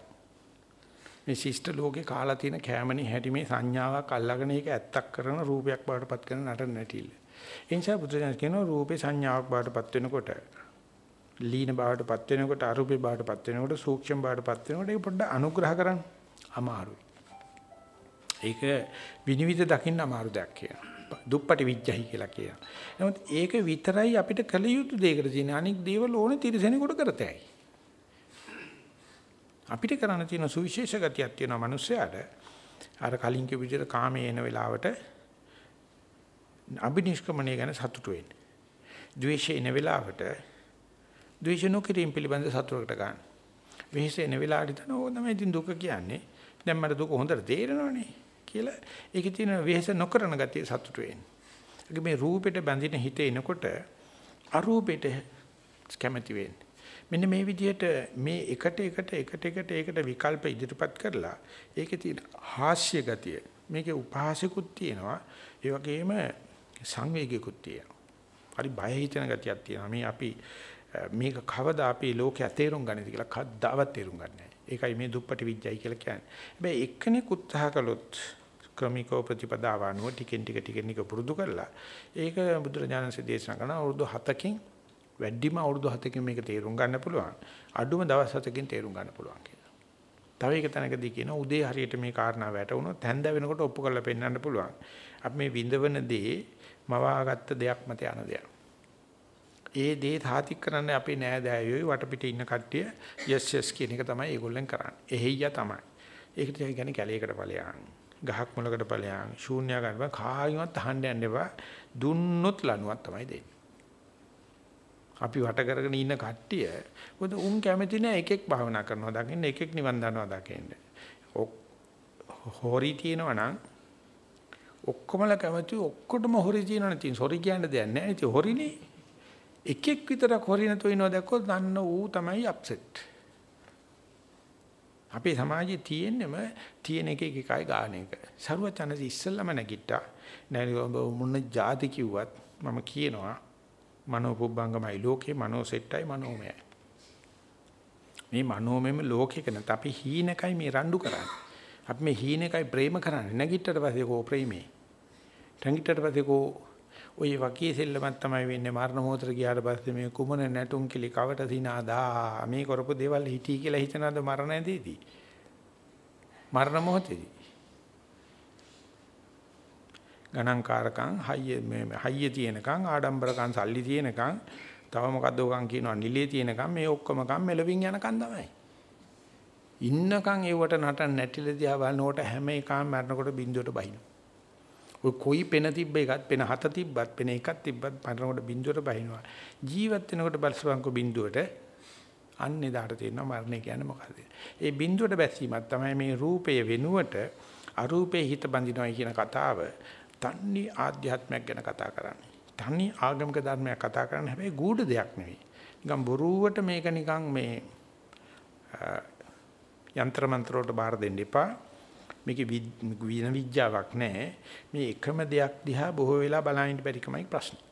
මේ ශිෂ්ට ලෝකේ කාලා තියෙන කැමණි හැටි මේ සංඥාවක් අල්ලගෙන ඒක ඇත්තක් කරන රූපයක් බවට පත් කරන නටන නැටිල්ල. ඒ නිසා බුදුරජාණන් කියනවා රූපේ සංඥාවක් බාටපත් වෙනකොට ලීන බාටපත් වෙනකොට අරූපේ බාටපත් වෙනකොට සූක්ෂම බාටපත් වෙනකොට ඒක පොඩ්ඩක් අනුග්‍රහ කරන්න අමාරුයි. ඒක විනිවිද දකින්න අමාරු දෙයක් කියනවා. දුප්පටි විඥහි කියලා කියනවා. නමුත් ඒක විතරයි අපිට කළ යුතු දෙයකට තියෙන අනික් දේවල් ඕනේ තිරසනෙකුට කරතයි. අපිට කරන්න තියෙන සුවිශේෂ ගතියක් තියෙනවා මිනිස්සයාට. අර කලින් කිව්ව විදිහට කාමයේ එන වෙලාවට අභිනිෂ්ක්‍මණය ගැන සතුටු වෙන්න. ද්වේෂය එන වෙලාවට ද්වේෂ නොකිරීම පිළිබඳ සතුටකට ගන්න. වෙහෙස එන වෙලාවට තන ඕක තමයි ඉතින් දුක කියන්නේ. දැන් මට දුක හොඳට තේරෙනවනේ කියලා ඒකේ තියෙන වෙහෙස නොකරන ගතිය සතුටු වෙන්න. ඒක මේ රූපෙට බැඳින හිත එනකොට අරූපෙට කැමැති වෙන්න. මෙන්න මේ විදිහට මේ එකට එකට එකට එකට ඒකට විකල්ප ඉදිරිපත් කරලා ඒකේ තියෙන හාස්‍ය ගතිය මේකේ උපහාසිකුත් තියෙනවා ඒ වගේම සංවේගිකුත් තියෙනවා. හරි බය හිතෙන ගතියක් තියෙනවා. මේ අපි මේක කවදා අපි ලෝකයේ තේරුම් ගන්නද කියලා කද්දාවත් තේරුම් ගන්න නැහැ. ඒකයි මේ දුප්පටි විඥයි කියලා කියන්නේ. හැබැයි එක්කෙනෙක් උත්සාහ කළොත් ක්‍රමිකව ප්‍රතිපදාව අනුව ටිකෙන් ටික ටිකෙන් ටික පුරුදු කරලා ඒක බුදුරජාණන්සේ දේශනා කරන අවුරුදු 7කින් වැඩිම අවුරුදු 7කින් මේක තේරුම් ගන්න පුළුවන්. අඩුම දවස් 7කින් තේරුම් ගන්න පුළුවන් කියලා. තව එක තැනකදී කියන උදේ හරියට මේ කාරණා වැටුණොත් හැන්ද වෙනකොට ඔප්පු කරලා පෙන්වන්න පුළුවන්. අපි මේ විඳවන දේ මවාගත්ත දෙයක් මත යන දෙයක්. ඒ දේ තාතික් කරන්න අපේ නෑදෑයෝයි වටපිට ඉන්න කට්ටිය යස් යස් කියන එක තමයි ඒගොල්ලෙන් කරන්නේ. එහෙయ్య තමයි. ඒකට කියන්නේ කැලේකට ඵලයන්. ගහක් මොලකට ඵලයන්. ශූන්‍ය ගන්න කායිමත් අහන්න යන්න එපා. දුන්නොත් ලණුවක් තමයි දෙන්නේ. අපි වට කරගෙන ඉන්න කට්ටිය මොකද උන් කැමති නෑ එකෙක් භාවනා කරනවා දකින්න එකෙක් නිවන් දනවා දකින්න. හොරි තියෙනවා නම් ඔක්කොමලා කැමති ඔක්කොටම හොරි තියෙනවනේ තියෙන. සොරි කියන්න දෙයක් නෑ. ඉතින් හොරිනේ. එකෙක් විතරක් හොරි නැතුව ඉනවා දැක්කොත් දන්න ඌ තමයි අප්සෙට්. අපේ සමාජයේ තියෙන්නම තියෙන එක එක එකයි ගාන එක. සරුවචනසි ඉස්සල්ලාම නැගිට්ටා. නෑ මොන જાති කිව්වත් මම කියනවා මනෝ පුබ්බංගමයි ලෝකේ මනෝ සෙට්ටයි මනෝමයයි. මේ මනෝමයම ලෝකෙක නැත අපි හීනකයි මේ රණ්ඩු කරන්නේ. අපි මේ හීනකයි ප්‍රේම කරන්නේ. නැගිට්ටට පස්සේ කෝ ප්‍රේමේ. නැගිට්ටට පස්සේ කෝ ඔය වකී සෙල්ලමක් තමයි වෙන්නේ මරණ මොහොතට ගියාට පස්සේ මේ කුමන නැටුම් කිලි කවට සිනාදා මේ කරපු දේවල් හිටී කියලා හිතනද මරණයේදී. මරණ මොහොතේදී. ගණන්කාරකම් හයිය මේ හයිය තියෙනකම් ආඩම්බරකම් සල්ලි තියෙනකම් තව මොකද්ද ඔකන් කියනවා නිලිය තියෙනකම් මේ ඔක්කොමකම් මෙලවින් යනකම් තමයි. ඉන්නකම් ඒවට නටන්න නැටිල දිහා බලනකොට හැම එකම මරනකොට බින්දුවට බහිනවා. ඔය කොයි පෙන තිබ්බ එකත් පෙන හත තිබ්බත් පෙන එකක් තිබ්බත් මරනකොට බින්දුවට බහිනවා. ජීවත් වෙනකොට බලසවංකෝ බින්දුවට අන්නේ දාට තියෙනවා මරණය කියන්නේ මොකද්ද? ඒ බින්දුවට බැසීමක් තමයි මේ රූපය වෙනුවට අරූපේ හිත බඳිනවා කියන කතාව තන්නේ ආධ්‍යාත්මයක් ගැන කතා කරන්නේ. තන්නේ ආගමික ධර්මයක් කතා කරන්නේ හැබැයි ගුඪ දෙයක් නෙවෙයි. නිකන් බොරුවට මේක නිකන් මේ යంత్ర මන්ත්‍ර වලට බාර දෙන්න එපා. මේකේ වින විද්‍යාවක් නැහැ. මේ එකම දෙයක් දිහා බොහෝ වෙලා බලන්න බැරිකමයි ප්‍රශ්නේ.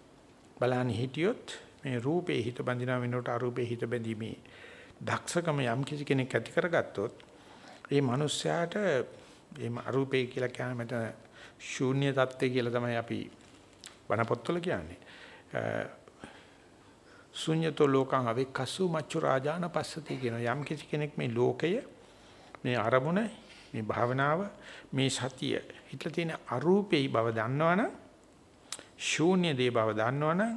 බලන්නේ හිටියොත් මේ රූපේ හිත බඳිනා වෙනකොට අරූපේ හිත බැඳීමේ දක්ෂකම යම් කිසි කෙනෙක් ඇති කරගත්තොත් ඒ මනුස්සයාට මේ අරූපේ කියලා කියන මෙතන ශූන්‍ය தත්ත්වය කියලා තමයි අපි වනපොත්වල කියන්නේ. ශුන්‍යතෝ ලෝකං අවික්කසු මච්චු රාජාන පස්සති කියන යම් කිසි කෙනෙක් මේ ලෝකය මේ අරමුණ මේ භාවනාව මේ සතිය හිතලා තියෙන අරූපේයි බව දන්නවනම් ශූන්‍ය දේ බව දන්නවනම්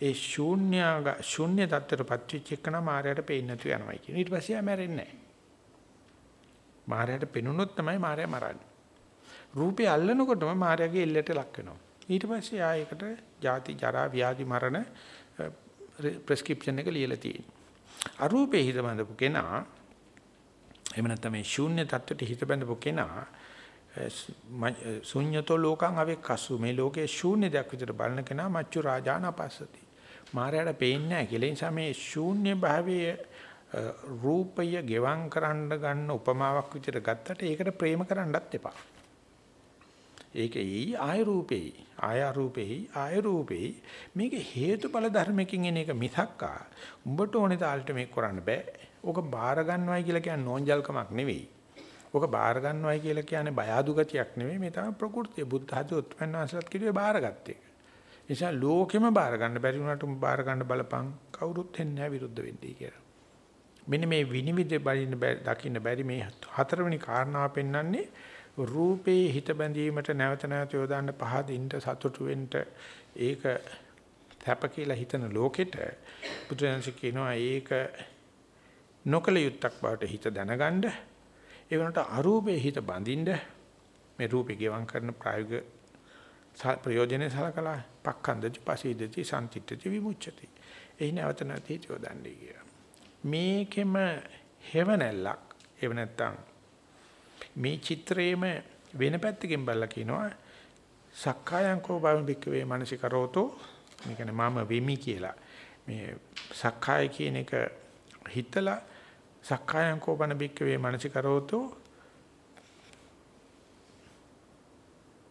ඒ ශූන්‍ය ශූන්‍ය தත්තරපත් වෙච්ච එකන මායයට පේන්නේ නැතු යනවා කියන. ඊට පස්සේ ආ මැරෙන්නේ නැහැ. මායයට පෙනුනොත් තමයි මායя මරන්නේ. රූපේ අල්ලනකොටම මායාවේ එල්ලයට ලක් වෙනවා. ඊට පස්සේ ආයකට ජාති ජරා ව්‍යාධි මරණ ප්‍රෙස්ක්‍රිප්ෂන් එක ලියලා තියෙනවා. අරූපේ හිත බඳපු කෙනා එහෙම නැත්නම් මේ ශූන්‍ය தත්වෙට හිත බඳපු කෙනා ශුන්‍යතෝ ලෝකං අවෙක්කසු මේ ලෝකේ ශූන්‍ය දෙයක් විතර බලන කෙනා මච්චු රාජාන අපස්සති. මායයට පේන්නේ නැහැ කියලා නිසා මේ ශූන්‍ය භාවයේ රූපය ගෙවම් කරන්න ගන්න උපමාවක් විතර ගත්තට ඒකට ප්‍රේම කරන්නත් එපා. ඒකෙයි ආය රූපෙයි ආය රූපෙයි ආය රූපෙයි මේක හේතුඵල ධර්මකින් එන එක මිසක්කා උඹට ඕනේ තාලෙට මේක කරන්න බෑ. ඕක බාර ගන්නවයි කියලා කියන්නේ නෝන්ජල්කමක් නෙවෙයි. ඕක බාර ගන්නවයි කියලා කියන්නේ බය අඩු ගතියක් නෙවෙයි මේ තමයි ප්‍රകൃතිය. බුද්ධ ආදී උත්පන්නසලත් කිව්වේ බාරගත්තේ. නිසා ලෝකෙම බාර ගන්න බැරි වුණාට උඹ බාර ගන්න බලපං කවුරුත් එන්නේ නැහැ විරුද්ධ වෙන්නේ කියලා. මෙන්න මේ විනිවිද බලින්න දකින්න බැරි මේ හතරවෙනි කාරණාව පෙන්වන්නේ රූපේ හිත බැඳීමට නැවත නැවත යොදාන්න පහදින්න සතුටු වෙන්න ඒක තැප කියලා හිතන ලෝකෙට බුදුරජාණන් කියනවා ඒක නොකල යුත්තක් බවට හිත දැනගන්න. ඒ වුණාට අරූපේ හිත බඳින්න. මේ රූපේ ගෙවම් කරන ප්‍රායෝගික ප්‍රයෝජනේ සලකලා පක්ඛන්දති පසීදති සම්තිත්‍ති විමුච්ඡති. එයි නැවත නැවත හිත යොදන්නේ කියලා. මේකෙම හේවණල්ලක් එහෙම නැත්නම් මේ චිත්‍රයේම වෙන පැත්තකින් බලලා කියනවා සක්කායංකෝ භවමිකවේ මානසිකරෝතෝ මේ කියන්නේ මම වෙමි කියලා. මේ සක්කාය කියන එක හිතලා සක්කායංකෝ බන බික්කවේ මානසිකරෝතෝ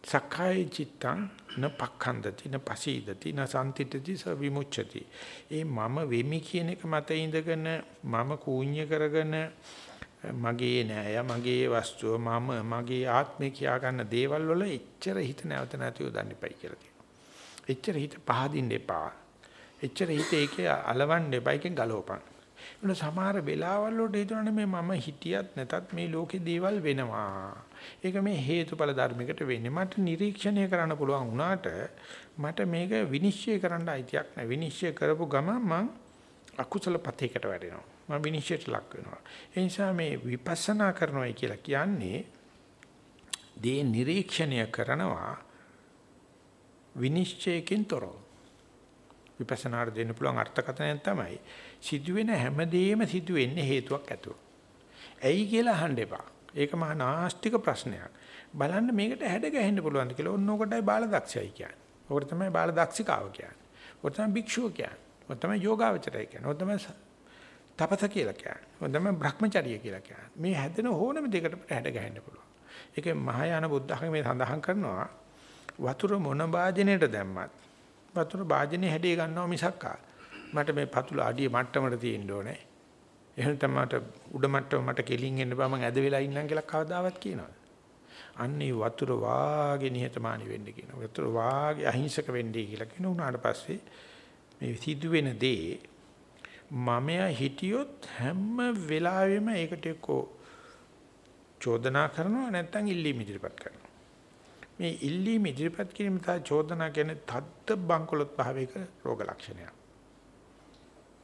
සක්කාය චිත්තං න පක්ඛන්දති න පසීදති න සම්තිතති ස විමුච්ඡති. ඒ මම වෙමි කියන එක මත ඉඳගෙන මම කූඤ්ඤ කරගෙන මගේ නෑය මගේ වස්තුව මම මගේ ආත්මය කියා ගන්න දේවල් වල එච්චර හිත නැවත නැතිව දන්න එපයි කියලා කියනවා. එච්චර හිත පහදින්න එපා. එච්චර හිත ඒකේ අලවන්න එපා එකෙන් ගලවපන්. ඒක සමහර වෙලාවල් වලට හිතනනේ මේ මම හිටියත් නැතත් මේ ලෝකේ දේවල් වෙනවා. ඒක මේ හේතුඵල ධර්මයකට වෙන්නේ. මට නිරීක්ෂණය කරන්න පුළුවන් වුණාට මට මේක විනිශ්චය කරන්න අයිතියක් නැහැ. විනිශ්චය කරපු ගමන් මං අකුසල පතේකට වැටෙනවා. මම විනිශ්චයට ලක් වෙනවා. ඒ නිසා මේ විපස්සනා කරනවායි කියලා කියන්නේ දේ නිරීක්ෂණය කරනවා විනිශ්චයකින් තොරව. විපස්සනාට දෙන්න පුළුවන් අර්ථකථනය තමයි සිදුවෙන හැමදේම සිදුවෙන්නේ හේතුවක් ඇතුව. ඇයි කියලා අහන්න එපා. ඒක මහා නාස්තික ප්‍රශ්නයක්. බලන්න මේකට හැඩ ගැහෙන්න පුළුවන්ද කියලා ඔන්න ඔකටයි බාලදක්ෂයයි කියන්නේ. ඔකට තමයි බාලදක්ෂිකාව කියන්නේ. ඔකට තමයි භික්ෂුව කියන්නේ. ඔකට තමයි යෝගාවචරය කියන්නේ. ඔකට තමයි තපත කියලා කියන්නේ. ඔකට තමයි භ්‍රමචර්ය කියලා කියන්නේ. මේ හැදෙන ඕනම දෙයකට හැඩ ගැහෙන්න පුළුවන්. ඒකේ මහායාන බුද්ධ ධර්මයේ සඳහන් කරනවා වතුර මොන වාජනයට දැම්මත් වතුර වාජනේ හැඩේ ගන්නවා මිසක් මට මේ පතුල අඩිය මට්ටමට තියෙන්න ඕනේ. එහෙනම් තමයි උඩ මට්ටම මට කෙලින් එන්න බෑ මං ඇද වෙලා ඉන්නම් කියලා කවදාවත් කියනවාද? අන්නේ වතුර වාගේ නිහතමානී වෙන්න කියනවා. වතුර වාගේ අහිංසක වෙන්නයි කියලා කියන උනාට පස්සේ මේ සිදුවෙන දේ මමයා හිටියොත් හැම වෙලාවෙම ඒකට එක්කෝ චෝදනා කරනවා නැත්නම් ඉල්ලීම් ඉදිරිපත් කරනවා. මේ ඉල්ලීම් ඉදිරිපත් කිරීම තා චෝදනා කියන්නේ තද්ද බංකොලොත් භාවයක රෝග ලක්ෂණයක්.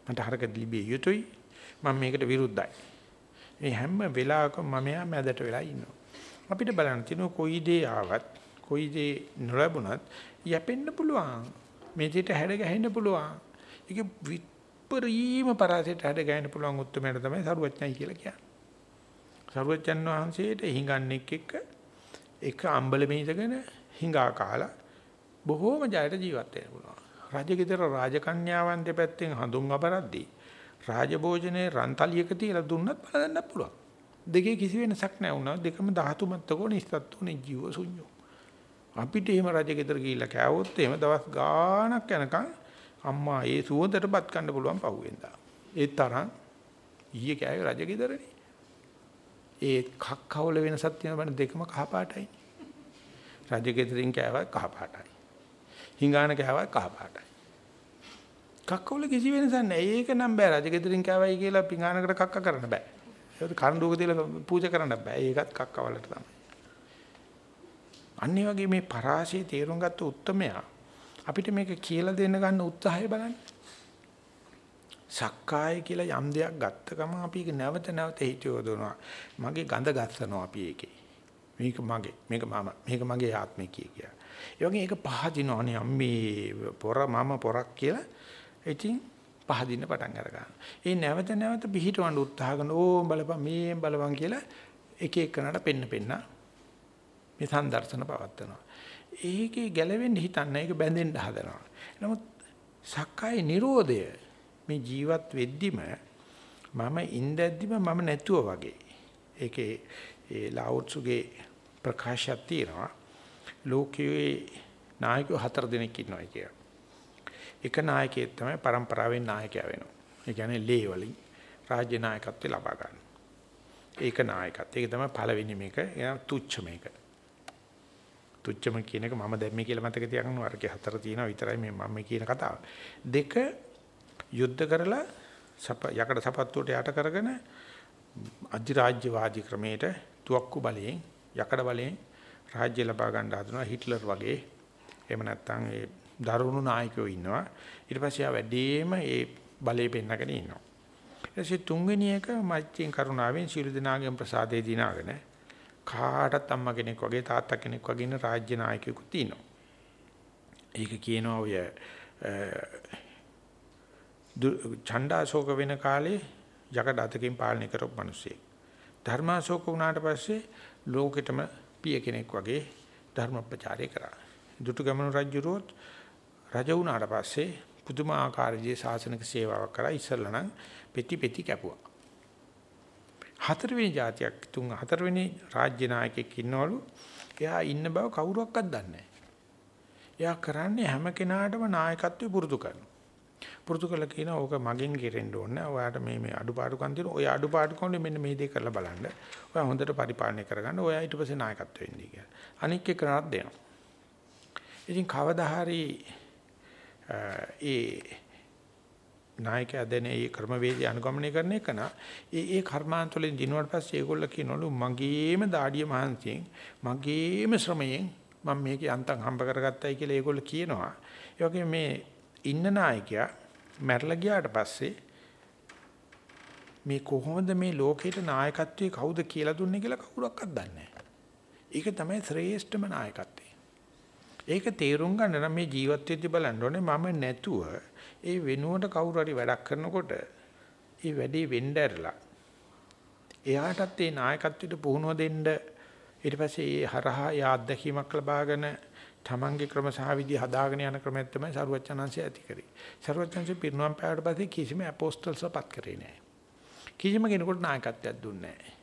මට හරක දිලිබිය යුතුයි මම මේකට විරුද්ධයි. මේ හැම වෙලාවකම මම යා මැදට වෙලා ඉන්නවා. අපිට බලන්න තියෙනවා කොයි දේ ආවත් කොයි දේ නොලැබුණත් යැපෙන්න පුළුවන්. මේ දෙයට හැඩ ගැහෙන්න පුළුවන්. ඒක විපරීම පරාසයට හැඩ ගැහෙන්න පුළුවන් උත්තරමයට තමයි සරුවච්චයි කියලා කියන්නේ. සරුවච්චන් වහන්සේට හිඟන්නෙක් එක්ක එක අම්බලමේ ඉඳගෙන හිඟා කාලා බොහෝම ජයට ජීවත් වෙන්න පුළුවන්. රජගෙදර රාජකන්‍යාවන් දෙපැත්තෙන් හඳුන් අපරද්දී රාජභෝජනේ රන්තලියක තියලා දුන්නත් බලන්න පුළුවන්. දෙකේ කිසි වෙනසක් නැහැ වුණා. දෙකම ධාතු මත්තකෝ නිස්සත්තුනේ ජීව ශුන්‍යෝ. අපිට එහෙම රජගෙදර ගිහිල්ලා කෑවොත් එහෙම දවස් ගාණක් යනකම් අම්මා ඒ සුවඳටපත් ගන්න පුළුවන් පහුවෙන්දා. ඒ තරම් ඊයේ කෑවේ රජගෙදරනේ. ඒ කක්කවල වෙනසක් තියෙන බණ දෙකම කහපාටයි. රජගෙදරින් කෑවත් කහපාටයි. හිඟාන කෑවත් කහපාටයි. කක්කවල කිසි වෙනසක් නැහැ. ඒක නම් බෑ රජගෙදරින් කෑවයි කියලා පිඟානකට කක්ක කරන්න බෑ. ඒක කරඬුවක තියලා පූජා කරන්න බෑ. ඒකත් කක්කවලට තමයි. අනිත් වගේ මේ පරාසය තේරුම් ගත්ත උත්මයා අපිට මේක කියලා දෙන්න ගන්න උත්සාහය බලන්න. සක්කාය කියලා යම් දෙයක් ගත්ත ගමන් අපි ඒක නැවත නැවත හිතියොදනවා. මගේ ගඳ ගස්සනවා අපි ඒකේ. මේක මගේ මේක මම මේක මගේ ආත්මය කිය කිය. ඒ වගේ ඒක පහදිනවනේ අම්මේ පොර මම පොරක් කියලා. ඉතින් පහදින්න පටන් අර ගන්නවා. ඒ නැවත නැවත පිහිටවන්න උත්සාහ කරන ඕ බලපන් මේ බලපන් කියලා එක එකනට පෙන්න පෙන්න මේ සංදර්ශන පවත්නවා. ඒකේ ගැලවෙන්න හිතන්නේ ඒක බැඳෙන්න හදනවා. නමුත් සක්කාය නිරෝධය මේ ජීවත් වෙද්දිම මම ඉඳද්දිම මම නැතුව වගේ. ඒකේ ඒ ලාවුත්සුගේ ප්‍රකාශයක් තියෙනවා. ලෝකයේ නායකයෝ හතර දෙනෙක් ඉන්නවා කියලා. එක නායකයෙක් තමයි પરම්පරාවෙන් නායකයා වෙනවා. ඒ කියන්නේ ලේ වලින් රාජ්‍ය නායකත්වය ලබා ගන්න. ඒක නායකත්වය. ඒක තමයි පළවෙනි මේක. ඒක තුච්ච මේක. තුච්චම කියන එක මම දැම්මේ කියලා මතක තියාගන්න වර්ගයේ හතර තියෙනවා විතරයි මේ මම කියන කතාව. දෙක යුද්ධ කරලා යකඩ සපත්තුවට යට කරගෙන අධිරාජ්‍යවාදී ක්‍රමයට තුවක්කු බලයෙන් යකඩ බලයෙන් රාජ්‍ය ලබා ගන්න හදනවා හිට්ලර් වගේ. එහෙම නැත්නම් ඒ දරුණු නායකයෝ ඉන්නවා. ඊට පස්සේ ආ වැඩිම ඒ බලය පෙන්නගෙන ඉන්නවා. ඊටසේ තුන්වෙනි එක මෛත්‍රියෙන් කරුණාවෙන් සීල දනාගෙන් ප්‍රසාදේ දිනාගෙන කාටත් අම්මා කෙනෙක් වගේ තාත්තා කෙනෙක් වගේ ඉන්න රාජ්‍ය නායකයෙකුත් ඉන්නවා. ඒක කියනවා ඔය ඡණ්ඩාශෝක වෙන කාලේ යකඩ අතකින් පාලනය කරපු මිනිස්සෙක්. ධර්මාශෝක වුණාට පස්සේ ලෝකෙටම පිය කෙනෙක් වගේ ධර්ම ප්‍රචාරය කරා. දුටුගැමුණු රජුරුවත් රජ වුණාට පස්සේ පුදුමාකාරයේ ශාසනික සේවාවක් කරා ඉස්සල්ලා නම් පෙති පෙති කැපුවා. හතරවෙනි જાතියක් තුන් හතරවෙනි රාජ්‍ය නායකයෙක් ඉන්නවලු. එයා ඉන්න බව කවුරුවක්වත් දන්නේ නැහැ. එයා කරන්නේ හැම කෙනාටම නායකත්වය පුරුදු කරනවා. පුරුදු කළා කියනවා ඕක මගෙන් ගෙරෙන්න ඕනේ. ඔයාට මේ මේ අඩුපාඩුකම් තියෙන ඔය අඩුපාඩුකම් මෙන්න මේ දේ කරලා බලන්න. ඔයා හොඳට පරිපාලනය කරගන්න. ඔයා ඊට පස්සේ නායකත්වෙ වෙන්නේ කියලා. අනික් එකනක් දෙනවා. ඉතින් කවදා හරි ඒ නායකයා දෙන ඒ ක්‍රමවේදය අනුගමනය කරන එක නා ඒ ඒ කර්මාන්තවලින් දිනුවට පස්සේ ඒගොල්ලෝ කියනවලු මගේම දාඩිය මහන්සියෙන් මගේම ශ්‍රමයෙන් මම මේකේ අන්තම් හම්බ කරගත්තයි කියලා ඒගොල්ලෝ කියනවා ඒ වගේ මේ ඉන්න නායකයා මැරලා ගියාට පස්සේ මේ කොහොමද මේ ලෝකේට නායකත්වයේ කවුද කියලා දුන්නේ කියලා කවුරක්වත් දන්නේ නැහැ. ඒක තමයි ශ්‍රේෂ්ඨම නායකත්වය. ඒක තේරුම් ගන්න නම් මේ ජීවත් වෙද්දී බලන්න ඕනේ මම නැතුව ඒ වෙනුවට කවුරු හරි වැඩක් කරනකොට ඒ වැඩේ වෙන්න ඇරලා එයාටත් ඒ නායකත්වයට පුහුණුව දෙන්න ඊට පස්සේ ඒ හරහා යා අත්දැකීමක් ලබාගෙන තමන්ගේ ක්‍රම සහ විදි හදාගෙන යන ක්‍රමයක් තමයි සරුවචනංශය ඇති කරේ. සරුවචනංශය පිරිනුවම් පෑවට පස්සේ කිසිම අපෝස්තල්ස්පත් කරේ නැහැ. කිසිම කෙනෙකුට නායකත්වයක් දුන්නේ නැහැ.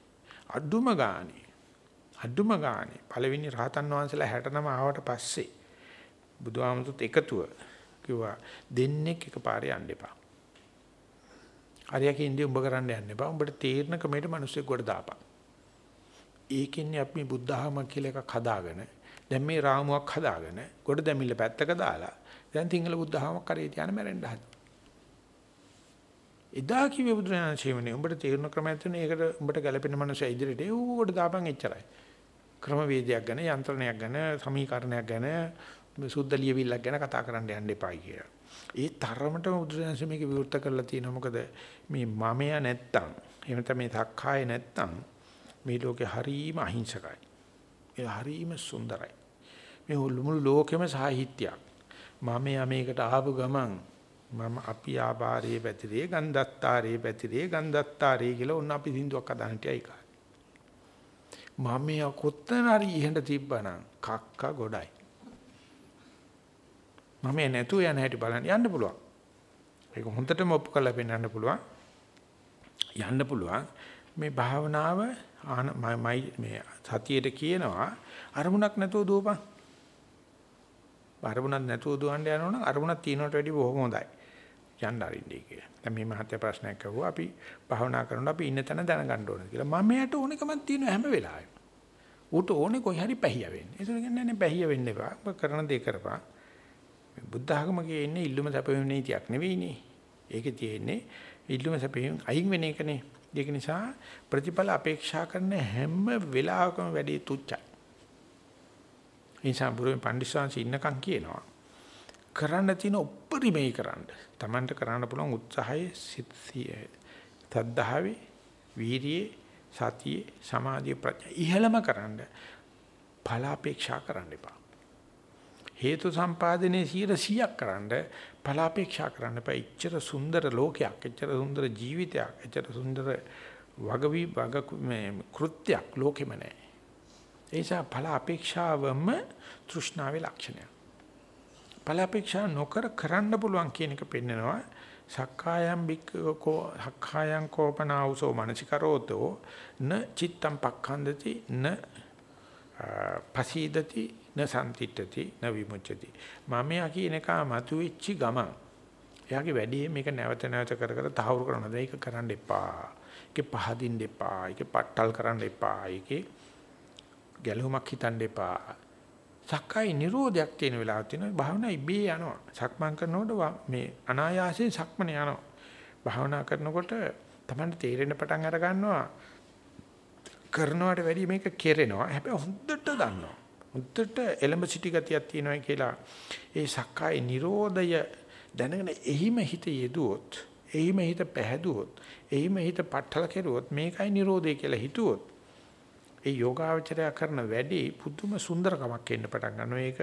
අඩුම ගානේ අඩුම ගානේ පළවෙනි රහතන් වහන්සේලා 69 ආවට පස්සේ බුදුහාමුදුරුත් එකතුව කිව්වා දෙන්නෙක් එකපාරේ යන්න එපා. හරියකින් ඉඳි උඹ කරන්න යන්න එපා. උඹට තීරණ ක්‍රමයට මිනිස්සුෙක් කොට දාපන්. ඒකෙන්නේ අපි බුද්ධහම කියලා එකක් හදාගෙන දැන් මේ රාමුවක් හදාගෙන කොට දැමිල්ල පැත්තක දාලා දැන් සිංහල බුද්ධහමක් කරේ තියන මැරෙන්න හදනවා. එදා කිව්වේ බුදුරජාණන් ශ්‍රීමනේ උඹට තීරණ ක්‍රමයක් තියෙන ඒකට උඹට ගැළපෙන මනුස්සය ඉදිරියට ඒවට දාපන් එච්චරයි. ක්‍රමවේදයක් ගැන යන්ත්‍රණයක් ගැන සමීකරණයක් ගැන සුද්ධ ලියවිල්ලක් ගැන කතා කරන්න යන්න එපායි කියලා. ඒ තරමටම බුදුරජාණන් මේක විවෘත කරලා තියෙනවා මොකද මේ මමයා නැත්තම් එහෙම නැත්නම් මේ සක්කාය නැත්තම් මේ ලෝකේ හරීම අහිංසකයි. ඒ හරීම සුන්දරයි. මේ මුළු ලෝකෙම සාහිත්‍යයක්. මමයා මේකට ආපු ගමන් මම අපි ආබාරයේ පැතිරේ ගන්ධත්තාරයේ පැතිරේ ගන්ධත්තාරේ කියලා ඔන්න අපි සින්දුවක් අදහන්න තියයි කා. මම කොත්තන හරි ඉහෙන්ට තිබ්බනම් කක්ක ගොඩයි. මම නැතුව යන හැටි බලන්න යන්න පුළුවන්. ඒක හොඳටම ඔප්පු කරලා පෙන්වන්න පුළුවන්. යන්න පුළුවන්. මේ භාවනාව මේ සතියේට කියනවා අරමුණක් නැතුව දුවපන්. අරමුණක් නැතුව දුවන්න යනවනම් අරමුණක් තියනට වැඩිය බොහොම හොඳයි. යන්න අරින්නේ කියලා. දැන් මේ මහත්ය ප්‍රශ්නයක් අහුවා අපි භාවනා කරනකොට අපි ඉන්න තැන දැනගන්න ඕනේ කියලා. මම යට ඕනෙකමක් තියෙන හැම වෙලාවෙම. ඌට ඕනේ කොයි හරි පැහිය වෙන්න. ඒක කියන්නේ නෑ පැහිය වෙන්න එපා. ඔබ කරන දේ කරපන්. බුද්ධ ආගමකේ ඉන්නේ ඉල්ලුම සැපෙන්නේ නීතියක් නෙවෙයිනේ. ඒකේ තියෙන්නේ ඉල්ලුම සැපෙන්නේ අයින් වෙන එකනේ. ඒක නිසා ප්‍රතිඵල අපේක්ෂා කරන හැම වෙලාවකම වැඩි තුච්චයි. ඒ නිසා බුරුවෙන් පඬිස්සංශ ඉන්නකම් කියනවා. කරන්න තියෙන උපරිමේ කරන්න. Tamanට කරන්න පුළුවන් උත්සාහයේ සිත්සිය. තද්දාවේ වීරියේ සතියේ සමාධියේ ප්‍රඥා ඉහළම කරන්න ඵල අපේක්ෂා කරන්න එපා. හේතු සම්පාදනයේ 100ක් කරන්න ඵල අපේක්ෂා කරන්න එපා. එච්චර සුන්දර ලෝකයක්, එච්චර සුන්දර ජීවිතයක්, එච්චර සුන්දර වගවි වග මේ කෘත්‍යයක් ලෝකෙම නැහැ. ඒ නිසා ඵල අපේක්ෂාවම තෘෂ්ණාවේ ලක්ෂණයක්. ඵල අපේක්ෂා නොකර කරන්න පුළුවන් කියන එක පෙන්නනවා. සක්කායම් බික්කෝ සක්කායම් කෝපනාවසෝ මනසිකරෝතෝ න චිත්තම් පක්ඛන්දති න පසීදති න සම්තිට්ඨති න විමුච්ඡති. මම යා කියන එක මතුවෙච්ච ගමන් එයාගේ වැඩේ මේක නැවත නැවත කර කර තහවුරු කරනද ඒක කරන්න එපා. ඒක පහදින්න එපා. ඒක පට්ටල් කරන්න එපා. ඒකේ ගැලුමක් හිතන්න එපා. සක්කාය නිරෝධයක් තියෙන වෙලාවක් තියෙනවා. භාවනා ඉබේ යනවා. සක්මන් කරනකොට මේ අනායාසයෙන් සක්මන යනවා. භාවනා කරනකොට තමයි තේරෙන පටන් අර ගන්නවා. කරනවට වැඩිය මේක කෙරෙනවා. හැබැයි හොඳට දන්නවා. හොඳට එලඹ සිටි ගතියක් තියෙනවා කියලා. ඒ සක්කාය නිරෝධය දැනගෙන එහිම හිත යෙදුවොත් එහිම හිත පැහැදුවොත් එහිම හිත පట్టල කෙරුවොත් මේකයි නිරෝධය කියලා හිතුවොත් ඒ යෝගාවචරය කරන වැඩි පුදුම සුන්දරකමක් එන්න පටන් ගන්නවා. ඒක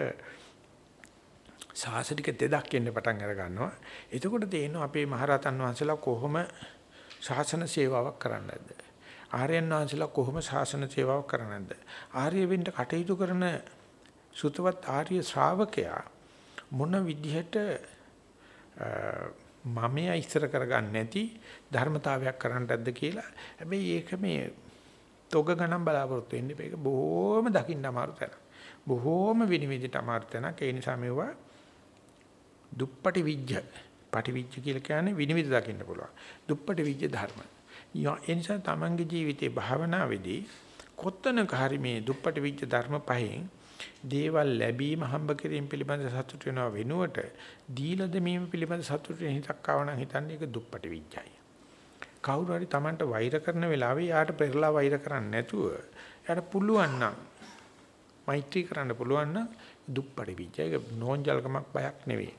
සාසනික දෙදක් එන්න පටන් අර ගන්නවා. එතකොට තේරෙනවා අපේ මහරහතන් වහන්සේලා කොහොම ශාසන සේවාවක් කරන්නද? ආර්යයන් වහන්සේලා කොහොම ශාසන සේවාවක් කරන්නද? ආර්ය වෙන්න කටයුතු කරන සුතවත් ආර්ය ශ්‍රාවකයා මොන විදිහට මමයා ඉස්සර කරගන්න නැති ධර්මතාවයක් කරන්නටද කියලා. හැබැයි ඒක මේ තොග ගණන් බලාපොරොත්තු වෙන්න මේක බොහොම දකින්න අමාරු තැන. බොහොම විනිවිදට අමාරු තැනක්. ඒ නිසා මේවා දුප්පටි විජ්ජ. පටි විජ්ජ කියලා කියන්නේ විනිවිද දකින්න පුළුවන්. දුප්පටි විජ්ජ ධර්ම. ඒ නිසා තමන්ගේ ජීවිතේ භාවනාවේදී කොත්තනක හරි මේ දුප්පටි විජ්ජ ධර්ම පහෙන් දේවල් ලැබීම හම්බ කිරීම පිළිබඳ සතුට වෙනව වෙනුවට දීලා දෙමීම පිළිබඳ සතුටෙන් හිතක් ආවනම් හිතන්නේ ඒක දුප්පටි විඥායි. කවුරු හරි Tamanට වෛර කරන වෙලාවේ යාට පෙරලා වෛර කරන්නේ නැතුව යාට පුළුවන් නම් මෛත්‍රී කරන්න පුළුවන් නම් දුප්පටි විඥායි. ඒක නෝන්ජල්කමක් බයක් නෙවෙයි.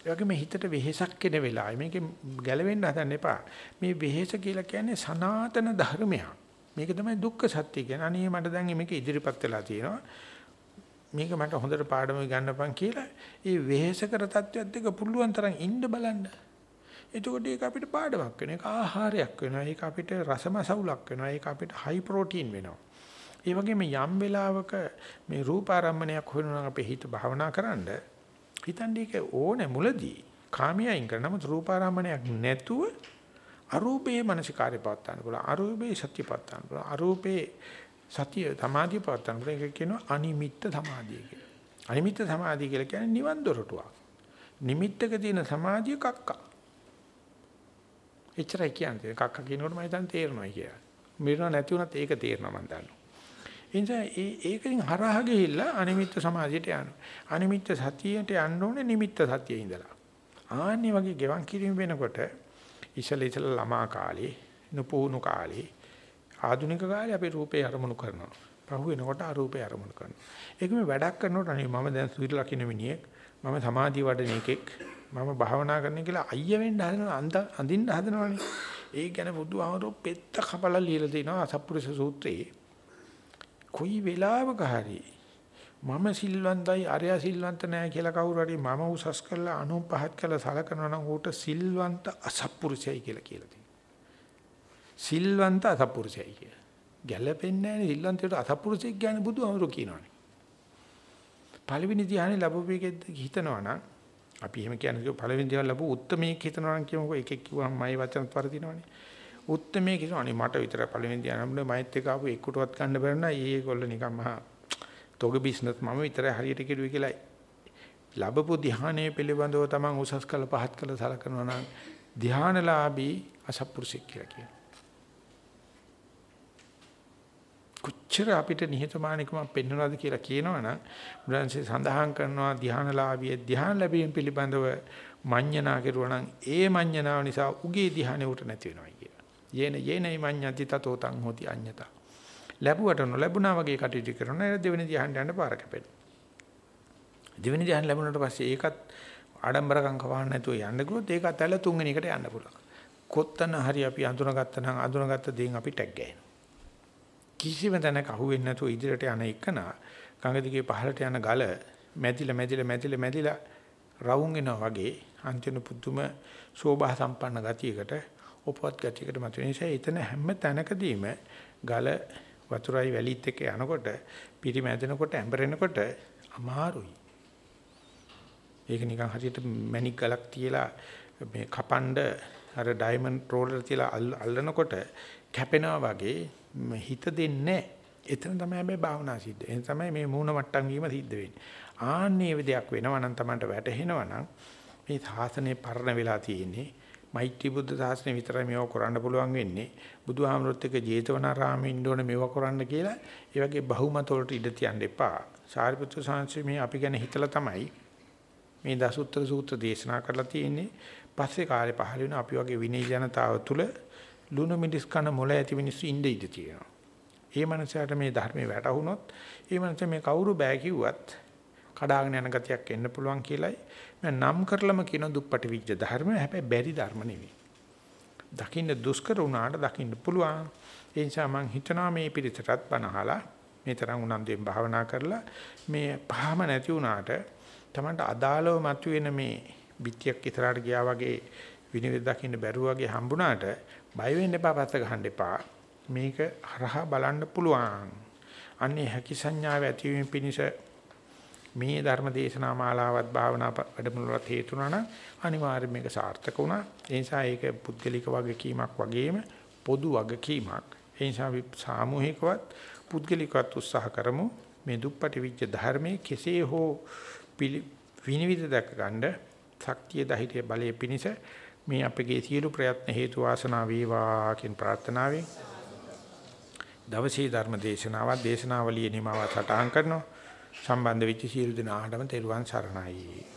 ඒ වගේම හිතට වෙහෙසක් එන වෙලාවේ මේකේ ගැලවෙන්න හදන්න එපා. මේ වෙහෙස කියලා කියන්නේ සනාතන ධර්මයක්. මේක තමයි දුක්ඛ සත්‍ය කියන්නේ. අනේ මට දැන් මේක ඉදිරිපත් වෙලා තියෙනවා. මේක මට හොඳට පාඩම ගන්නපන් කියලා ඒ වෙහෙසකර තත්ත්වයක් දෙක පුළුවන් තරම් ඉන්න බලන්න. එතකොට ඒක අපිට පාඩමක් වෙනවා. ඒක ආහාරයක් වෙනවා. ඒක අපිට රසමසවුලක් වෙනවා. ඒක අපිට හයි ප්‍රෝටීන් වෙනවා. ඒ වගේම යම් වෙලාවක මේ රූපාරම්මණයක් හොයනවා අපේ හිත භාවනා කරන්න හිතන්නේ ඒක ඕනේ මුලදී කාමියයින් කරන නමුත් රූපාරම්මණයක් නැතුව අරූපේ මානසිකාරය පවත් ගන්න පුළුවන්. අරූපේ සත්‍ය පවත් ගන්න පුළුවන්. අරූපේ සතිය සමාධිය පවත්තන කොට ඒක කියනවා අනිමිත්ත සමාධිය කියලා. අනිමිත්ත සමාධිය කියලා කියන්නේ නිවන් දොරටුවක්. නිමිත්තක තියෙන සමාධිය කක්ක. එච්චරයි කියන්නේ. කක්ක කියනකොට මම හිතන්නේ තේරෙනවා කියලා. මිරණ නැති වුණත් ඒක තේරෙනවා මම දන්නවා. එනිසා ඒ ඒකෙන් හරහා ගිහිල්ලා අනිමිත්ත සමාධියට යනවා. අනිමිත්ත සතියට යන්න ඕනේ නිමිත්ත සතියේ ඉඳලා. ආන්නේ වගේ ගෙවන් කිරීම වෙනකොට ඉසල ඉසල ළමා කාලේ නුපුහුණු කාලේ ආධුනික කාලේ අපි රූපේ අරමුණු කරනවා. පහු වෙනකොට අරූපේ අරමුණු කරනවා. ඒක මේ වැඩක් කරනකොට අනේ මම දැන් සුවිර ලකින මිනිහෙක්. මම සමාධිය වඩන එකෙක්. මම භාවනා කරන කියලා අයිය වෙන්න හදනවා අඳින්න හදනවනේ. ඒ ගැන බුදුහාමරෝ පෙත්ත කපලා ලියලා තිනවා අසප්පුරුෂ සූත්‍රයේ. කොයි වෙලාවක හරි මම සිල්වන්තයි අරයා සිල්වන්ත නැහැ කියලා කවුරු හරි මම උසස් කරලා අනුන් පහත් කරලා සලකනවා නම් ඌට සිල්වන්ත අසප්පුරුෂයයි කියලා කියලා තියෙනවා. සිල්වන්ත අසත්පුරුෂයයි කිය. ගැළපෙන්නේ නැහැ සිල්වන්තයට අසත්පුරුෂයෙක් කියන්නේ බුදුහාමුදුරු කියනවානේ. පළවෙනි ධ්‍යානෙ ලැබුවේකෙත් හිතනවා නම් අපි එහෙම කියන්නේ පළවෙනි ධ්‍යාන ලැබු උත්තරමේක හිතනවා නම් කියමුකෝ එකෙක් කිව්වම මයි වචන පරදිනවනේ. උත්තරමේක හිතනවා අනේ මට විතරයි පළවෙනි ධ්‍යාන නම් මයිත් එක ආපු එක්කටවත් ගන්න බැරි නම් ඒගොල්ලෝ නිකන් මහා තොග බිස්නස් මම විතරයි හරියට කෙරුවේ කියලා ලැබපු ධ්‍යානයේ පිළිබඳව තමන් උසස් කළ පහත් කළ සලකනවා නම් ධ්‍යානලාභී අසත්පුරුෂෙක් කියලා කියනවා. කොච්චර අපිට නිහතමානීකම පෙන්වනවද කියලා කියනවනම් බුදුන්සේ සඳහන් කරනවා ධානලාභිය ධාන ලැබීම පිළිබඳව මඤ්ඤණා කෙරුවා නම් ඒ මඤ්ඤණාව නිසා උගේ ධානය උට නැති වෙනවා කියලා. යේන යේනයි මඤ්ඤති තතෝ තං හෝති අඤ්ඤතා. ලැබුවට නොලැබුණා වගේ කටයුතු කරන දෙවෙනි ධානයට යන්න පාර කැපෙන. දෙවෙනි ධානය ලැබුණාට පස්සේ ඒකත් ආඩම්බරකම් කවන්න නැතුව යන්න ගියොත් ඒකත් ඇල තුන්වෙනි එකට යන්න පුළුවන්. කොත්තන හරි අපි අඳුනගත්ත නම් අඳුනගත්ත දේන් අපි ටැග් ගන්නවා. කිසිම තැනක අහුවෙන්නේ නැතුව ඉදිරියට යන එකන ගඟ දිගේ පහළට යන ගල මැදිලා මැදිලා මැදිලා මැදිලා රවුම් වෙනවා වගේ අන්තිම පුදුම ශෝභා සම්පන්න ගතියකට උපවත් ගතියකට මත වෙන නිසා එතන හැම තැනකදීම ගල වතුරයි වැලිත් එක්ක යනකොට පිරිමැදෙනකොට ඇඹරෙනකොට අමාරුයි. ඒක නිකන් හරියට මැණික් ගලක් තියලා මේ කපන්ඩ අර ඩයමන්ඩ් රෝලර් තියලා අල්ලනකොට කැපෙනවා වගේ හිත දෙන්නේ එතන තමයි හැබැයි භාවනා සිද්ධ. එතන තමයි මේ මූණ මට්ටම් වීම සිද්ධ වෙන්නේ. ආන්නේ දෙයක් වෙනවා නම් Tamanට වැටහෙනවා නම් මේ සාසනේ පරණ වෙලා තියෙන්නේ. මෛත්‍රී බුද්ධ සාසනේ විතරයි මේව කරන්න පුළුවන් වෙන්නේ. බුදුහාමරොත් එක්ක ජේතවනාරාමේ ඉන්න ඕනේ මේව කරන්න කියලා. ඒ වගේ බහුමත වලට ඉඩ තියන්න එපා. සාරිපුත්‍ර සාංශි මේ අපි ගැන හිතලා තමයි මේ දසුත්තර සූත්‍ර දේශනා කරලා තියෙන්නේ. පස්සේ කාලේ පහළ වෙන අපි වගේ විනය ජනතාව තුළ ලුණු මිදිස් කන මොළ ඇති මිනිස්සු ඉඳ ඉඳ තියෙනවා. ඒ මනසට මේ ධර්මයේ වැටහුනොත් ඒ මනස මේ කවුරු බෑ කිව්වත් කඩාගෙන යන ගතියක් එන්න පුළුවන් කියලයි මම නම් කරලම කියන දුප්පටි විජ්ජ ධර්ම හැබැයි බැරි ධර්ම නෙවෙයි. දකින්න දුෂ්කර වුණාට දකින්න පුළුවන්. ඒ නිසා මම හිතනවා මේ පිළිතරත් බනහලා මේ තරම් උනන්දුවෙන් භාවනා කරලා මේ පහම නැති වුණාට තමන්ට අදාළව මතුවෙන මේ පිටියක් ඉතරාට ගියා වගේ විනිවිද දකින්න බැරුව වගේ හම්බුණාට බය වෙන්න එපා පැත්ත ගහන්න එපා. මේක හරහා බලන්න පුළුවන්. අන්නේ හැකි සංඥාව ඇතිවීම පිණිස මේ ධර්ම දේශනා මාලාවත් භාවනා වැඩමුළුවත් හේතුණා නම් අනිවාර්යයෙන් මේක සාර්ථක වුණා. ඒ නිසා ඒක පුද්ගලික වගකීමක් වගේම පොදු වගකීමක්. ඒ නිසා අපි සාමූහිකවත් පුද්ගලිකවත් උත්සාහ කරමු මේ දුප්පටි විච්ච ධර්මයේ කෙසේ හෝ විනිවිද දැක ගන්න ශක්තිය ධෛර්ය බලයේ පිණිස මේ අපගේ සියලු ප්‍රයත්න හේතු වාසනා වේවා කියන ප්‍රාර්ථනාවෙන් දවසේ ධර්ම දේශනාවත් දේශනාවලියේ නිමාව සටහන් කරනවා. සම්බන්ධ වෙච්ච සියලු දෙනාටම තෙරුවන් සරණයි.